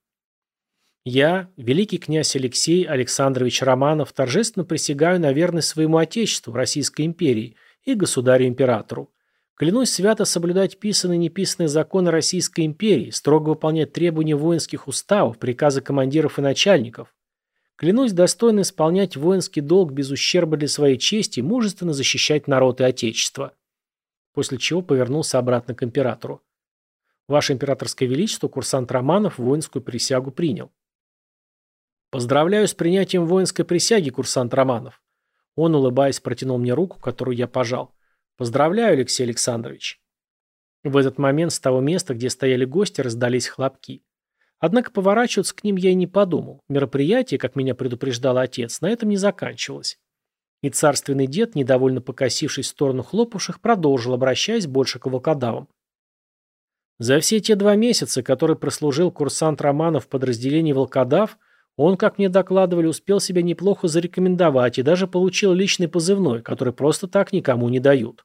Я, великий князь Алексей Александрович Романов, торжественно присягаю на верность своему Отечеству, Российской империи и государю-императору. Клянусь свято соблюдать писанные и неписанные законы Российской империи, строго выполнять требования воинских уставов, приказы командиров и начальников. Клянусь достойно исполнять воинский долг без ущерба для своей чести, мужественно защищать народ и Отечество после чего повернулся обратно к императору. Ваше императорское величество, курсант Романов воинскую присягу принял. Поздравляю с принятием воинской присяги, курсант Романов. Он, улыбаясь, протянул мне руку, которую я пожал. Поздравляю, Алексей Александрович. В этот момент с того места, где стояли гости, раздались хлопки. Однако поворачиваться к ним я и не подумал. Мероприятие, как меня предупреждал отец, на этом не заканчивалось. И царственный дед, недовольно покосившись в сторону хлопавших, продолжил, обращаясь больше к волкодавам. За все те два месяца, которые прослужил курсант Романа в подразделении волкодав, он, как мне докладывали, успел себя неплохо зарекомендовать и даже получил личный позывной, который просто так никому не дают.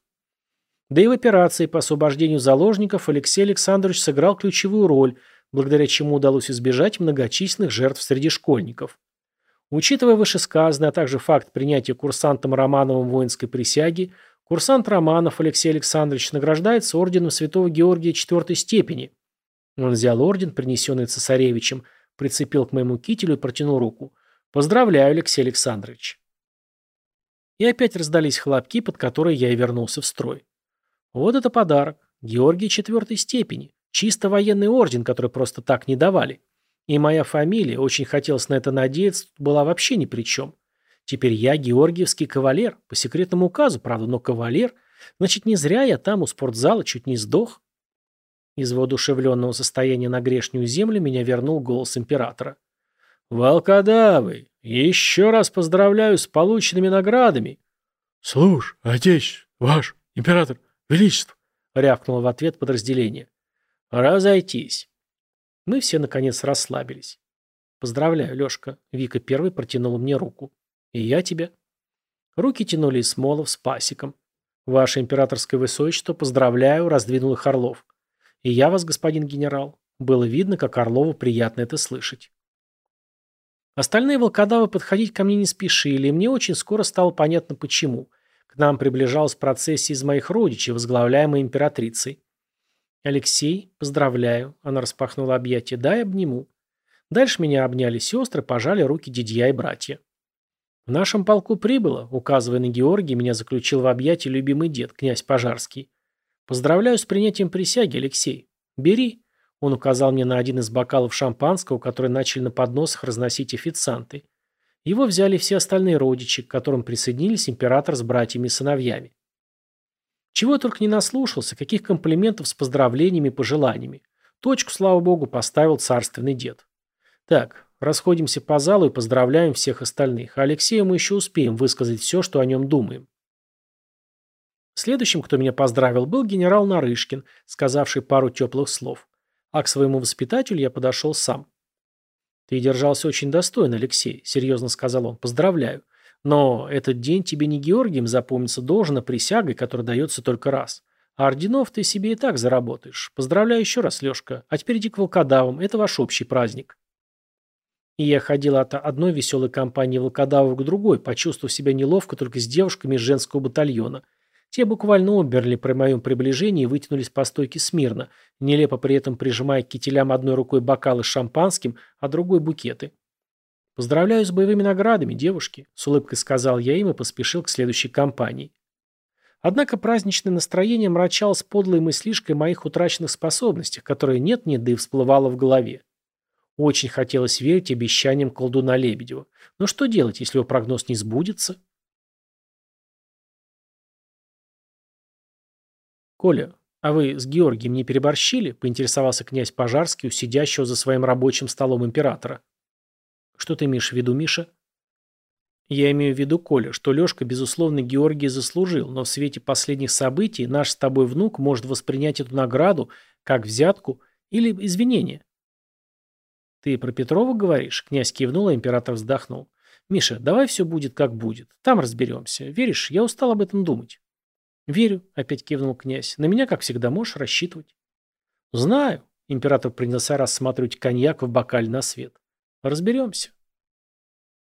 Да и в операции по освобождению заложников Алексей Александрович сыграл ключевую роль, благодаря чему удалось избежать многочисленных жертв среди школьников. Учитывая вышесказанное, а также факт принятия курсантом Романовым воинской присяги, курсант Романов Алексей Александрович награждается орденом Святого Георгия четвертой степени. Он взял орден, принесенный цесаревичем, прицепил к моему кителю и протянул руку. «Поздравляю, Алексей Александрович». И опять раздались хлопки, под которые я и вернулся в строй. Вот это подарок. Георгий четвертой степени. Чисто военный орден, который просто так не давали. И моя фамилия, очень хотелось на это надеяться, была вообще ни при чем. Теперь я георгиевский кавалер, по секретному указу, правда, но кавалер. Значит, не зря я там у спортзала чуть не сдох. Из воодушевленного состояния на грешнюю землю меня вернул голос императора. «Волкодавы, еще раз поздравляю с полученными наградами!» «Слушай, отец, ваш, император, величество!» — рявкнуло в ответ подразделение. «Разойтись!» Мы все, наконец, расслабились. «Поздравляю, Лешка!» — Вика первый протянула мне руку. «И я тебя!» Руки тянули Смолов с пасиком. «Ваше императорское высочество, поздравляю!» — раздвинул их Орлов. «И я вас, господин генерал!» Было видно, как Орлову приятно это слышать. Остальные волкодавы подходить ко мне не спешили, и мне очень скоро стало понятно почему. К нам приближалась процессия из моих родичей, возглавляемая императрицей. «Алексей, поздравляю», — она распахнула объятия, — «дай обниму». Дальше меня обняли сестры, пожали руки дядья и братья. В нашем полку прибыло, указывая на Георгия, меня заключил в объятия любимый дед, князь Пожарский. «Поздравляю с принятием присяги, Алексей. Бери». Он указал мне на один из бокалов шампанского, который начали на подносах разносить официанты. Его взяли все остальные родичи, к которым присоединились император с братьями и сыновьями. Чего только не наслушался, каких комплиментов с поздравлениями и пожеланиями. Точку, слава богу, поставил царственный дед. Так, расходимся по залу и поздравляем всех остальных. А Алексею мы еще успеем высказать все, что о нем думаем. Следующим, кто меня поздравил, был генерал Нарышкин, сказавший пару теплых слов. А к своему воспитателю я подошел сам. «Ты держался очень достойно, Алексей», — серьезно сказал он. «Поздравляю. Но этот день тебе не Георгием запомнится должно присягой, которая дается только раз. А орденов ты себе и так заработаешь. Поздравляю еще раз, Лешка. А теперь иди к волкодавам. Это ваш общий праздник». И я ходил от одной веселой компании волкодавов к другой, почувствовав себя неловко только с девушками из женского батальона — те буквально оберли при моем приближении и вытянулись по стойке смирно, нелепо при этом прижимая к кителям одной рукой бокалы с шампанским, а другой букеты. «Поздравляю с боевыми наградами, девушки», — с улыбкой сказал я им и поспешил к следующей компании. Однако праздничное настроение мрачалось подлой мыслишкой моих утраченных способностях, которые нет-нет, да и всплывало в голове. Очень хотелось верить обещаниям колдуна Лебедева. Но что делать, если его прогноз не сбудется? «Коля, а вы с Георгием не переборщили?» – поинтересовался князь Пожарский у сидящего за своим рабочим столом императора. «Что ты имеешь в виду, Миша?» «Я имею в виду, Коля, что Лешка, безусловно, Георгий заслужил, но в свете последних событий наш с тобой внук может воспринять эту награду как взятку или извинение». «Ты про Петрова говоришь?» – князь кивнул, а император вздохнул. «Миша, давай все будет как будет. Там разберемся. Веришь, я устал об этом думать». «Верю», — опять кивнул князь. «На меня, как всегда, можешь рассчитывать». «Знаю», — император принялся рассматривать коньяк в бокале на свет. «Разберемся».